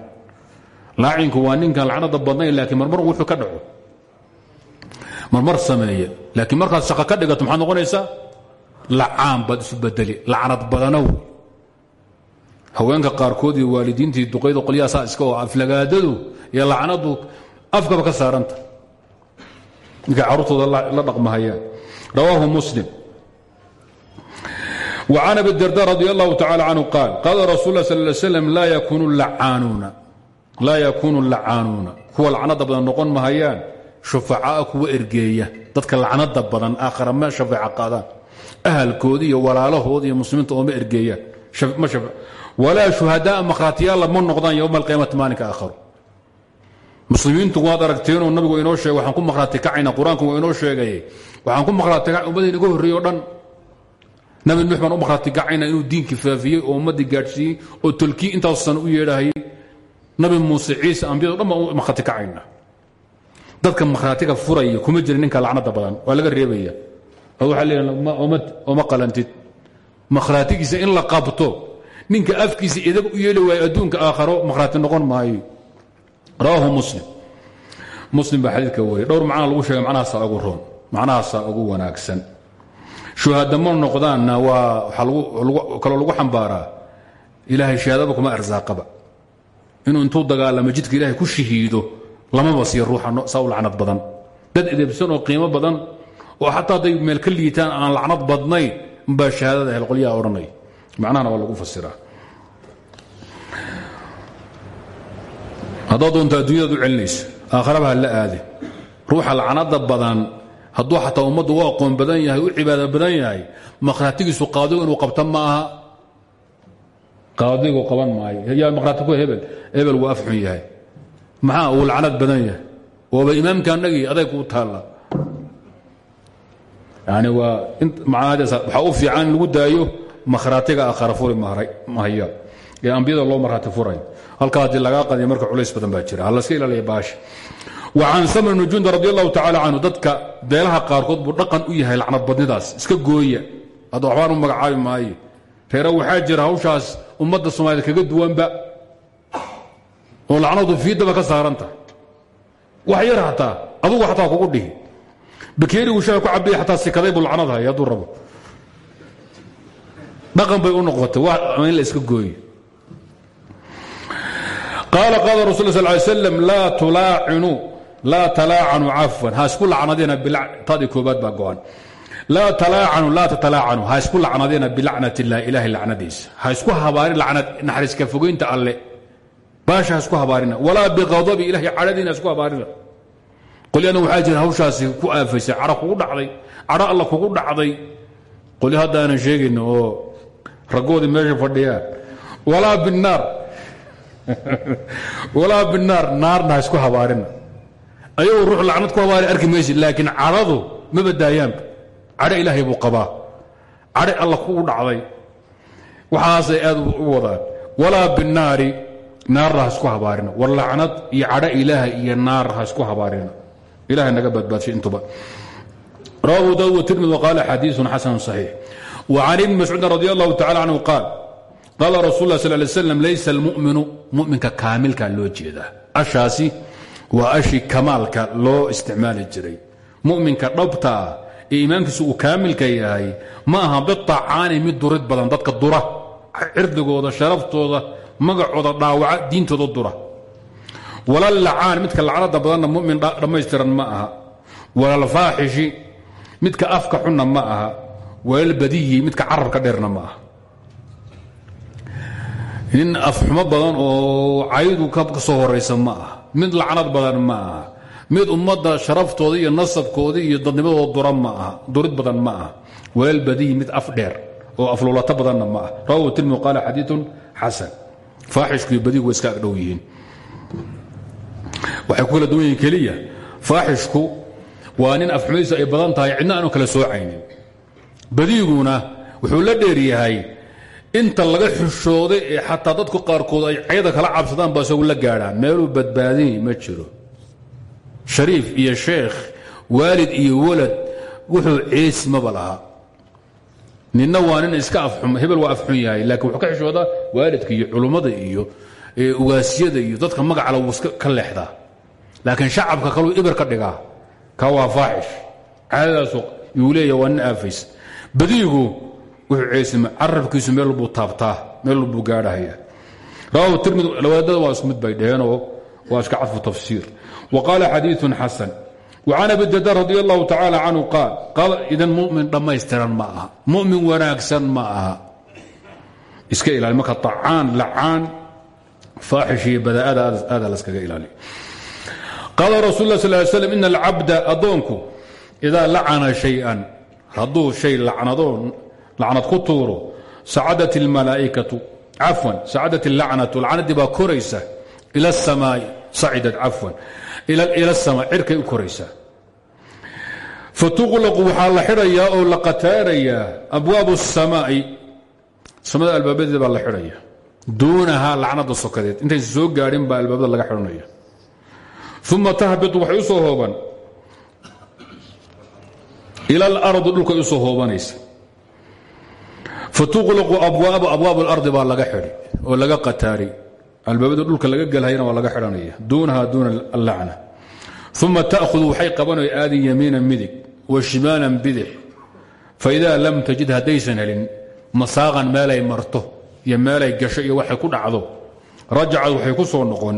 Laacinku waa ninkan lacnada badnayn laakiin marmar wuxuu ka dhaco. Marmar sameeye laakiin markaad shaqo ka dhigato maxaad noqonaysaa? Lacaan baad isu bedeli lacnad badanow. Haweenka qaarkood iyo waalidiintii duqayda qolyaha saa iska oo aflagaadadu iyo lacnadu afkaba ka saaranta ninkay carruurtooda la dhaqmahayaan rawaahu muslim وعن أبي الدرداء رضي الله تعالى عنه قال قال رسول الله صلى الله عليه وسلم لا يكون اللعانون laa yakuunu lacaanuuna kuwa lacnada badan noqon mahayaan shufacaa kuwa ergeeya dadka lacnada badan aakhara ma shafeeca qaadaan ahalkoodi iyo walaalahood iyo muslimiinta ooma ergeeyaan walaa shuhadaa makhraatiyaalla ma noqdaan yowma alqiyaamati maalinka aakharo muslimiintu waad aragteenoo nabigu inoo sheegay waxaan ku makhraati kacayna qur'aanku waa inoo sheegay. Waxaan ku makhraati kacay ummadii inaga horreeye dhan. Nabi nuux u makhraati kacayna inuu diinkii faafiyey oo ummaddii gaadhsiiyey oo tolkii intaasan u yeedhahayay nabi muuse ciise ambiyado dhan u makhraati kacayna dadka makhraatiga furaya kuma jira ninka lacnada badan waa laga reebaya. Oo waxaa leeyahay oma qalantid. Makhraatigiisa in la qabto ninka afkiisa idab u yeeli adduunka aakharo makhraati noqon maayo rawaahu muslim. Muslim baa xadiidka wariyay dhowr macna lagu sheegay macnahaasaa ugu roon. Macnahaasaa ugu wanaagsan. Shuhaada ma noqdaanna waa kaloo lagu xambaaraa ilaahay shahaadaba kuma arsaaqaba. Inuu intuu dagaalamo jidka ilahay ku shahiido lamaba siiyo ruuxa saa u badan. Dad edeebsan oo qiimo badan oo xataa hadday meel ka liitaan aan lacnad badnayn umbaa shahaadada hel qolyaha odhanaya macnahana waa lagu fasiraa haddaad doonto adduunyadaad u celinayso aakharaba ha la aade ruuxa lacnada badan hadduu xataa ummaddu u aqoon badan yahay u cibaado badan yahay makhraatigiisu qaadigu inuu qabta ma aha? Qaadigu qaban maayo. Yaa makhraatiku hebel hebel waa af yahay. Maxaa? Uu lacnad badan yahay. Waaba imaamka annagii aday kuu taalla yani waa waxaa u fiican lagu daayo makhraatiga aakhara furi mahaya ee ambiyada loo marhaati furay halkaa haddii lagaa qadiya marka culays badan baa jira. Halaska ilaaliya baasha wa can samr bni junda radi allahu tacala canhu dadka beelaha qaarkood buu dhaqan u yahay lacnad badnidaas. Iska gooya. Hadda waxbaan u magacaabi maayo. Reere waxaa jira hawshaas ummadda soomaaliyed kaga duwanba. Oo lacnadu fiidaba ka saaranta. Wax yar hataa adugu xataa kugu dhihi. Bakeerigu shaha ku cabiya xataa sikaday buu lacnad haya hadduu rabo. Dhaqan bay u noqotay. In la iska gooyo qaala qaala rasul sal ly slam laa tulaacinu laa talaacanuu cafwan ha isku lacnadina tadii koobaad baa go-an laa talaacanu laa tatalaacanu ha isku lacnadina bilacnat illah ilahay lacnadiisa ha isku habaarin lacnad naxariiska fogeynta alle baasha ha isku habaarina walaa biqadabi ilahay cadhadiina ha isku habaarina qolyana waxaa jira hawshaasi ku aafaysay cadho kugu dhacday cadho alla kugu dhacday qolyo hadda aanan sheegayno oo raggoodii meesha fadhiyaan walaa binaar *laughs* walaa binaar naarna ha isku habaarina ayagoo ruux lacnad ku habaari arki maysi laakiin cadhadu ma badaayaanba cadho ilaahay buu qabaa. Cadhe alla ku dhacday. Waxaasay aad u wadaan. Walaa binaari naarna ha isku habaarina war lacnad iyo cadho ilaaha iyo naar ha isku habaarina ilahay naga badbaadshay intuba. Rawahu abu daud wtirmid waqaala xadiiun xasan صaxiix wa can ibni mascuudin radi allahu tacala qaala rasul lah sal lay slam laysa almuminu muminka kaamilka loo jeedaa. Ashaasi waa ashii kamaalka loo isticmaali jiray. Muminka dhabtaa ee iimaankiisu uu kaamilka yahay ma aha biطacaani mid durid badan dadka dura. Cirdigooda sharaftooda magacooda dhaawaca diintooda dura. Wala lacaan midka lacnada badanna mumin dhammaystiran ma aha. Walalfaaxishi midka afka xunna ma aha. Walalbadiyi midka nin afxumo badan oo caydu ka soo horaysa ma aha. mid lacnad badan ma aha. mid ummadda sharaftooda iyo nasabkooda iyo dadnimadooda dura ma aha. durid badan ma aha. walalbadiyi mid af dheer oo afluulato badanna ma aha. rawahu tirmidi qaala xadiiun xasan. faaxishku iyo badigu way iska agdhow yihiin. ku kala duwan yihiin keliya faaxishku waa nin ay badan tahay cidna aanu kala soocaynin badiiguna wuxuu la dheer yahay inta laga xushooday ee xataa dadku qaarkood ay cayada kala cabsadaan baa isagu la gaadhaan meeluu badbaadini ma jiro. Shariif iyo sheekh waalid iyo walad wuxuu ceesi maba laha ninna waa nin iska afxum hebel waa afxun yahay laakiin wuxuu ka xishoodaa waalidka iyo culummada iyo ugaasyada iyo dadka magacala wuu ka leexdaa laakiin shacabka kaluu ibir ka dhigaa. Ka waa faaxish. Caadadaasu yuu leeya waa nin badiigu wuxuu ceesima carabkiisu meel buu taabtaa meel buu gaadhahaya rawahu tirmidi lawaadada waa isku mid bay dheheenoo waa iska cadfu tafsiir. Wa qaala xadiiثun xasan. وcan abi darda radi allahu tacaala canhu qaal idan mumin dhammaystiran ma aha mumin wanaagsan ma aha. Iska ilaali marka acaan lacaan faaxish iyo badaa'ada aada laskaga ilaaliyo qaala rasul lah sal ly slam ina alcabda addoonku idaa lacana shay-an. Hadduu shay lacnado lacnad ku tuuro sacadat اlmalaa'ikatu cafwan sacadat اlacnatu lacnadii baa koraysa ila الsamaai sacidat cafwan ila الsama cirkay u koraysaa fatuqlaqu waxaa la xidhayaa oo la qataarayaa abwaabu الsamaa'i samada albaabadeeda baa la xidhaya duunahaa lacnada sokadeed intaysa soo gaadhin baa albaabada laga xidhanaya uma tahbitu waxay u soo hooban ila alardi dhulkay u soo hoobanaysa fatuqlaqu abwaaba abwaab اlardi baa laga xidhi oo laga qataari. Albaabada dhulka laga gelhayana waa laga xidhanaya. Duunaha duuna allacna. Uma ta'hudu waxay qabanay aadin yamiinan midig wa shimaalan bidix. Faidaa lam tajid haddaysan helin masaaqan meelay marto iyo meelay gasho iyo waxay ku dhacdo. Rajacad waxay ku soo noqon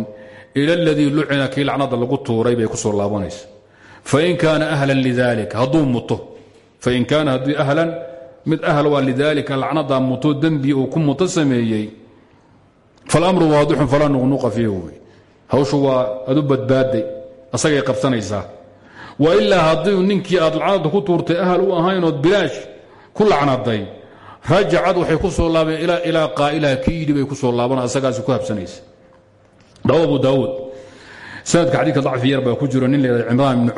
ila aladii lucina kii lacnada lagu tuuray bay ku soo laabanaysa. Fain kaana ahlan lidalik hadduu muto. Fain kaana haddii ahlan mid ahl waa lidaalika lacnadaa muto dembi uu ku muto sameeyey. Falamru waadixun falaa nuqnuqa fiihi wey. Hawshu waa adu badbaaday asagay qabsanaysaa. Wa ilaa haddii ninkii aad lacnada ku tuurtay ahal u ahaynood bilaash ku lacnaday rajacad waxay ku soo laabeen ilaa qaa'ilaha kii yidhi bay ku soo laaban asagaasi ku habsanaysa abu daawuud sanadka xadiidka dacfi yar baa ku jiro nin la yhahdo cimraan ibni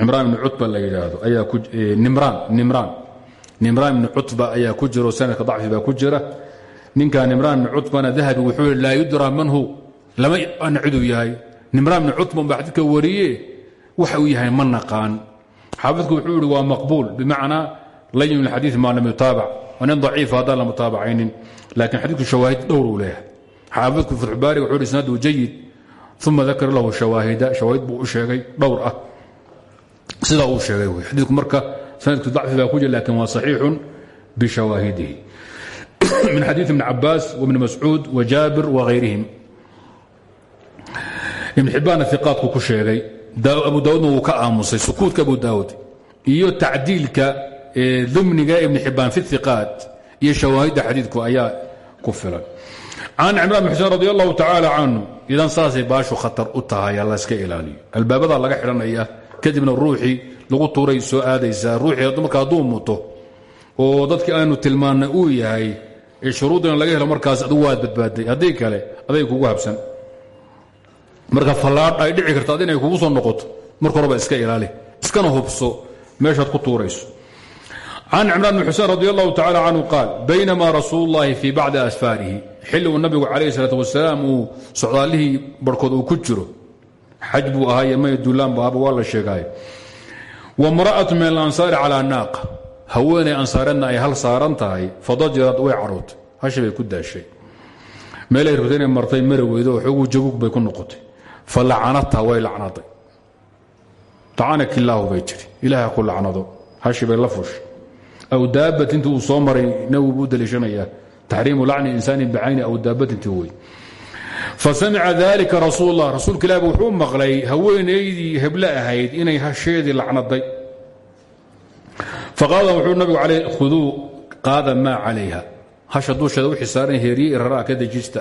cimraan ibni cutba la yidhaahdo. Ku nimraan ibni cutba ayaa ku jiro sanadka dacfi baa ku jira. Ninka nimraan ibni cutbana dahabi wuxuu laa yudra man hu lama ana ciduu yahay. Nimraan ibni cutban baa xadiidka wariye waxa uu yahay ma naqaan. Wuxuu yidhi waa maqbuul. Bimacnaa layin xadiid maa lam yutaabac. Waa nin daciif haddaan la mutaabacaynin. Laakiin xadiidku shawaahid dhowr uu leeyahay. Xaafidku fatxubaari wuxuu yidhi isnaadu jayid uma lahu shawaahida shawaahid buu u sheegay ah sidaa uu sheegay wey xadiidku marka sanadku dacfi baa ku jira laakiin waa saxiixun bishawaahidihi. *clears throat* Min xadiid ibn cabaas wibni mascuud wajaabir wahayrihim ibn xibbaanna iqaadku ku sheegay abu daawudna wuu ka aamusay sukuudka abu daawud iyo tacdiilka dumniga ibn xibbaan fi iqaad iyo shawaahidda xadiidku ayaa ku filan. Can cimraan bin xuseen radi allahu tacaala idan saasay baashu khatar u tahay layska ilaaliyo. Albaabadaa laga xidhanaya kadibna ruuxii lagu tuuray soo aadaysaa. Ruuxii marka hadduu muto oo dadkii aanu tilmaannay uu yahay ee shuruuddina laga helo markaas adugu waad badbaaday. Haddii kale aday kugu habsan. Marka fallaadh ay dhici kartaad inay kugu soo noqoto marka horeba iska ilaali. Iskana hubso meeshaad ku tuurayso. Can cimraan bn xuseen radi allahu tacala canhu qaal baynamaa rasuulu llahi fii bacdi asfaarihi. Xilli uu nabigu calayh salaat wasalaam uu socdaallihii xaj buu ahaaye may duulaan bu ahaba waa la sheegaaye. Wamra'atu min alansaari calaa naaqa haweenay ansaareedna ay hal saaran tahay fadajirad way carootay hashi ku daashay. Meelay rabtay martay mara weydo oo xooguu jaguug bay ku noqotay. Fa lacanatha way lacnaday lacanak illaahu bay jiri ilaaha ku lacnado. Aw daabat intii uu soo maray nawi buu daliishanayaa. Insaani bicayni aw daabat intii wey fasamica dalika rasuul lah rasuulka ilahi wuxuu maqlay haweenaydii heble ahayd inay hasheedii lacnaday faqaala wuxuu nabigu alay khuduu qaada maa calayha hasha duusheeda wixii saaran heeriye raraa ka dejista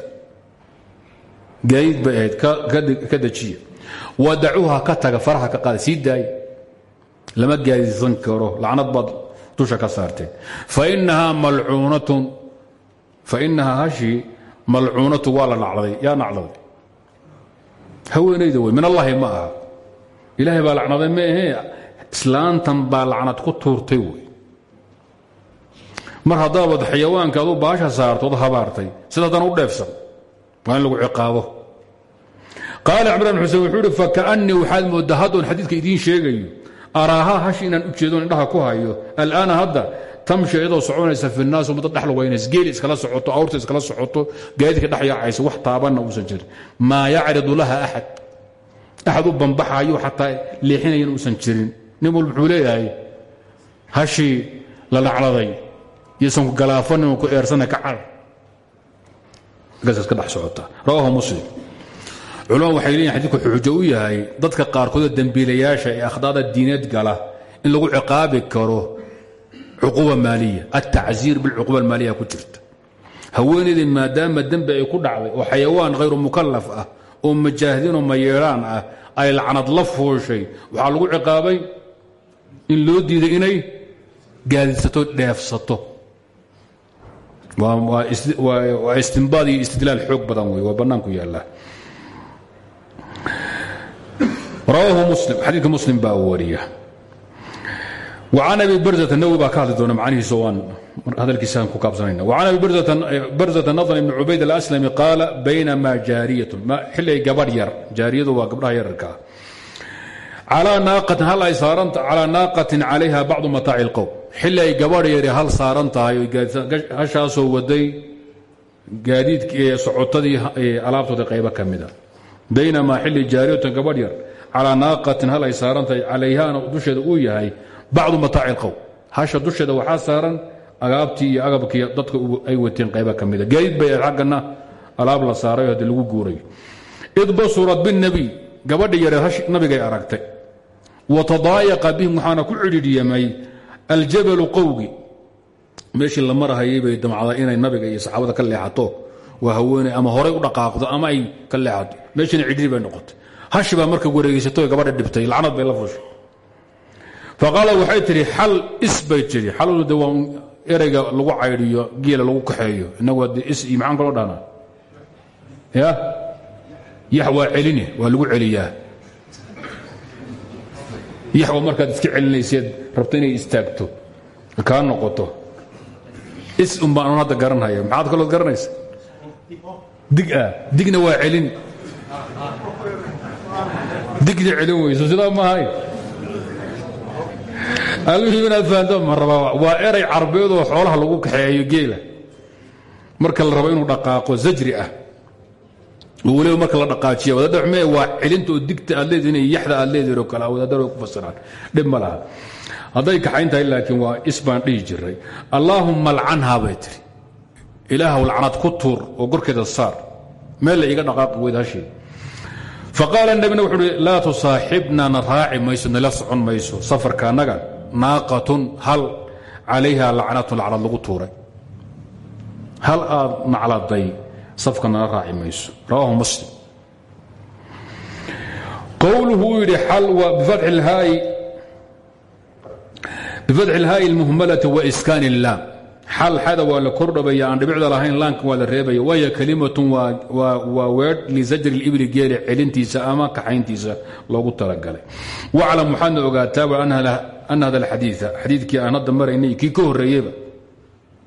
gaadiid bay ahayd ka dejiya wadacuuha ka taga faraha ka qaada sii daaya lama gaadiidsan karo lacnad baad dusha ka saarteen fainahaa malcuunatun fainahaa hashii malcuunatu waa la nacladay yaa nacladay. Haweenayda wey min allahi ma aha. Ilaahay baa lacnaday ma ahee islaantan baa lacnad ku tuurtay wey mar haddaabad xayawaanka adu baasha saartood habaartay sida haddana u dheefsan waa in lagu ciqaabo. Qaala cimraan xuseen wuxuu uhi fakaanii waxaad mooddaa haddoon xadiidka idiin sheegayo araaha hashi inaan u ku hayo. Alaana hadda tamshi iyadoo soconaysa fi naas ummadda dhex lugaynaysa geeli iskala socoto awrta iskala socoto gaadiidka dhex yaacaysa wax taabanna uusan jirin. Maa yacridu laha axad axad u bambaxayo xataa leexinayan uusan jirin. Nin walba wuxuu la lacladay yosan ku ku eersana ka car markaas ka dhex socota. Rawaahu muslim. Culama waxay leeyihiin xadidku xujo u yahay dadka qaarkoodoo dembiilayaasha ee akhdaada diineed gala in lagu ciqaabi karo cuquba maaliya altacziir bilcuquba almaaliya ku jirta. Haweenaydii maadaama dembi ay ku dhacday oo xayawaan hayru mukallaf ah oo majaahidiinoo mayeedhaan ah ay lacnad la fuushay waxaa lagu ciqaabay in loo diiday inay gaadisato dheefsato. Waa istimbaad iyo istidlaal badan wey waa bannaanku yaallaa. Rawaahu muslim xadiidka muslim baa an abi barzata nawi baa ka hadli doona macnihiis waan hadalkiisaan ku kaabsanayna an abi barzata nadn ibni cubayd alaslami qaala baynamaa jaariyatun xilay gabadh yar jaariyadu waa gabdhaha yararkaa calaa naaqatin calayha bacdu mataaci lqowm xili ay gabadh yari hal saaran tahay hashaasoo waday gaadiidkii socotadii alaabtooda qaybo ka mida baynamaa xili jaariyatun gabadh yar calaa naaqatin hal ay saaran tahay calayhana dusheeda uu yahay bacdu mataaci اlqowm hasha dusheeda waxaa saaran agaabtii iyo agabkii dadka ay wateen qayba ka mida ah. gaadiid bay xaggana alaab la saaray haddi lagu guurayo. Id basurat biاnebiy gabadhi yareed nabigay aragtay. Wa tadaayaqa bihim waxaana ku cidhiidhyamay aljabalu qowgi meeshii la marahayay bay damcda inay nabiga iyo saxaabada ka leexato. Waa haweeney ama horay u dhaqaaqdo ama ay ka leexato. Meeshiina cidhiiri bay noqotay. Hashi baa marka wareegeysatoy gabadha dhibtay lacnad bay la fushay faqaala waxay tidhi xal is bay tidhi. Xaldu de waa ereyga lagu caydhiyo geela lagu kaxeeyo. Inagu haddii is iyo maxaan kaloo dhahnaa. Ya? Yax waa celine waa lagu celiyaa. Yaxwa markaad iska celinayseed rabto inay istaagto kaa noqoto. Is un baan hadda garanhaya maxaad kalood garanaysa dig ah digna waa celin. Digna celin weyso sidaa maahay almuhim inaad fahanto ma rabaa waa eray carbeedoo xoolaha lagu kaxeeyo geela. Marka la rabo inuu dhaqaaqo zajri ah. Oo weliba marka la dhaqaajiya wadaadda xume waa celinta oo digta aad leedihin yaxda aad leedihin oo kale wadaadada way ku fasiraan. Dhib ma laha. Hadday kaxayn waa is baan jiray. Allaahumma alcanhaa bay tiri. Ilaahw lacnad oo gorkeeda saar. Meel la iiga dhaqaaqi weyd hashii. Faqaala nabina wuxuu uhi laa tusaaxibna na raaci mayso nala naaqatun hal calayha lacnatun lacnad lagu tuuray hal aad nacladay safka nala raaci mayso rawaahu muslim qowluhu uu yidhi xal waa bifatxi اlhaa'i اlmuhmalati waiskaan اllaam xal xada waa la kordhabaya aan dhibicda lahayn laanka waa la reebaya wahiya kalimatun waa weedh lisajri اlibli geele celintiisa ama kaxayntiisa loogu talagalay waclam waxaadna ogaataa ana hada alxadiia xadiidkii aan hadda maraynay ka horreeyeyba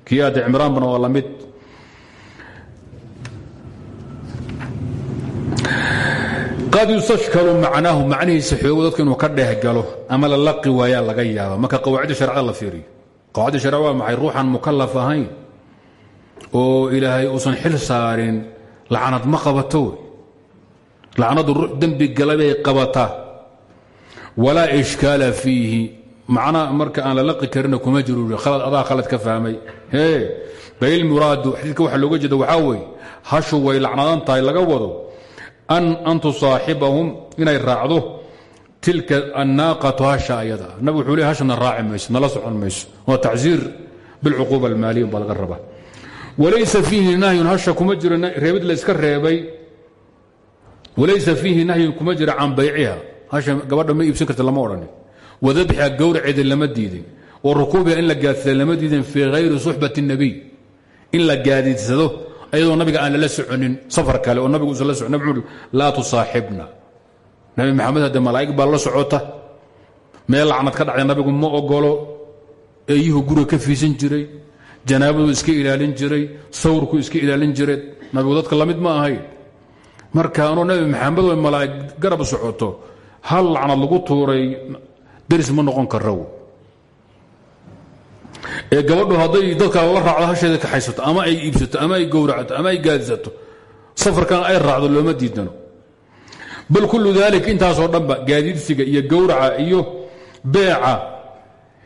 kii aada cimraanbana waa la qad yustashkalu macnaahu macnihiisa xoogo dadka inuu ka dhehgalo ama la laqi waayaa laga yaaba marka qawaacidda sharcada la fiiriyo qawaacidda sharca waa maxay ruuxan mukallaf ahayn oo ilaahay uusan xil saarin lacnad ma qabato wey lacnadu ruux dembi galabay qabataa walaa macnaa marka aan la laqi karina kuma jiro khalad adaa khalad ka fahmay. Hee bailmuraadu xadiidka waxa looga jeeda waxaa weeye hashu way lacnadan tahay laga wado an tusaaxibahum inay raacdo tilka annaaqatu hasha ayada. Nabig wuxuu le hashana raaci mayso nala socon mayso. Waa tacsiir bilcuquuba almaaliya baa laga rabaa. Walaysa fiihi nahyun hasha kuma jiro reebid la iska reebay. Walaysa fiihi nahyun kuma jiro can bayciha. Hasha gabadha ma iibsan karta lama odhanin wadabxiha gowraceeda lama diidin wa rukuubiha in la gaadsada lama diidin fii hayri suxbati الnabiy in la gaadiidsado ayadoo nabiga aan lala soconin safar kale oo nabigu usan la socon nab laa tusaaxibna. Nabi maxamed hadde malaa'ig baa la socota meel lacnad ka dhacday nabigu ma ogolo eeyuhu guriga ka fiisan jiray janaabadu iska ilaalin jiray sawrku iska marka anuu nabi maxamed oo malaa'ig garab socoto hal lacnad lagu tuuray daris ma noqon karaw ee gabadhu hadday dadka la raacdo hasheeda kaxaysato ama ay iibsato ama ay gowracato ama ay gaadisato safarkan ay raacdo looma diidano. Bal kullu daalik intaasoo dhanba gaadiidsiga iyo gowraca iyo beeca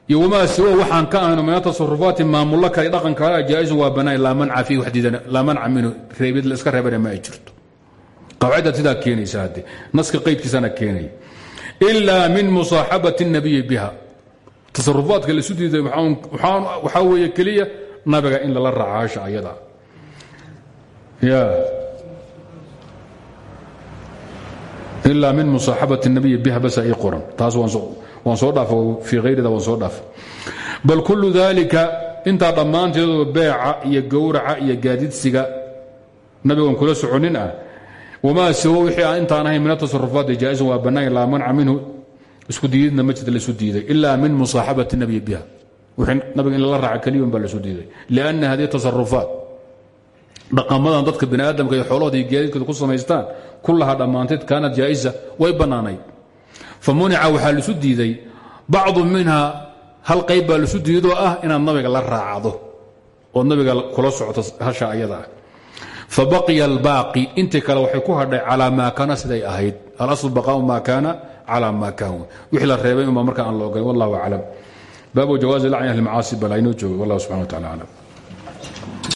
iyo wamaa siwa waxaan ka ahno min atasarufaati maamulo kale dhaqan kale jaa'isun waa bannaan laa manca fiihi wax diidana laa reebid la iska reebana ma jirto. Qawcidda sidaa keenaysa hadde naska qaydkiisana keenaya ilaa min musaaxabati اnabiyi biha. Tasarufaadka laisu diiday waxaa weeye keliya nabiga in lala raacaasha ayada. Ilaa min musaaxabati nabiyi biha basa ii qoran. Taas waan soo dhaaf fii hayrida waan soo dhaaf. Bal kullu daalika intaa dhammaanteedu beeca iyo gowraca iyo gaadiidsiga nabigoon kula soconin ah, wamaa siwo wixii aan intaan ahayn min atasarufaati jaa'isan waa bannaan laa manca minhu isku diididna ma jirta laisu diiday ilaa min musaaxabati nabiyi biha wixii nabiga in lala raaca keliyan baa laisu diiday lianna hadihi tasarufaat dhaqamadan dadka bini aadamka iyo xoolahooda iyo gaadiidkooda ku samaystaan kullahaa dhammaanteed kaanat jaa'isa way bannaanayd fa munica waxaa laisu diiday bacdu minha hal qayb baa laisu diidoo ah inaad nabiga la raacdo ood nabiga kula socoto hasha ayada ah fabaqiya albaaqi intii kale waxay ku hadhay calaa maa kaana siday ahayd. Alasl baqaau maa kaana calaa maa kaan wixii la reebay unbaa marka aan la ogolay wallahu aclam. Baabu jawaazi lacni ahli macaasi bal aynoo joogo wallah subxana wa tacala aclam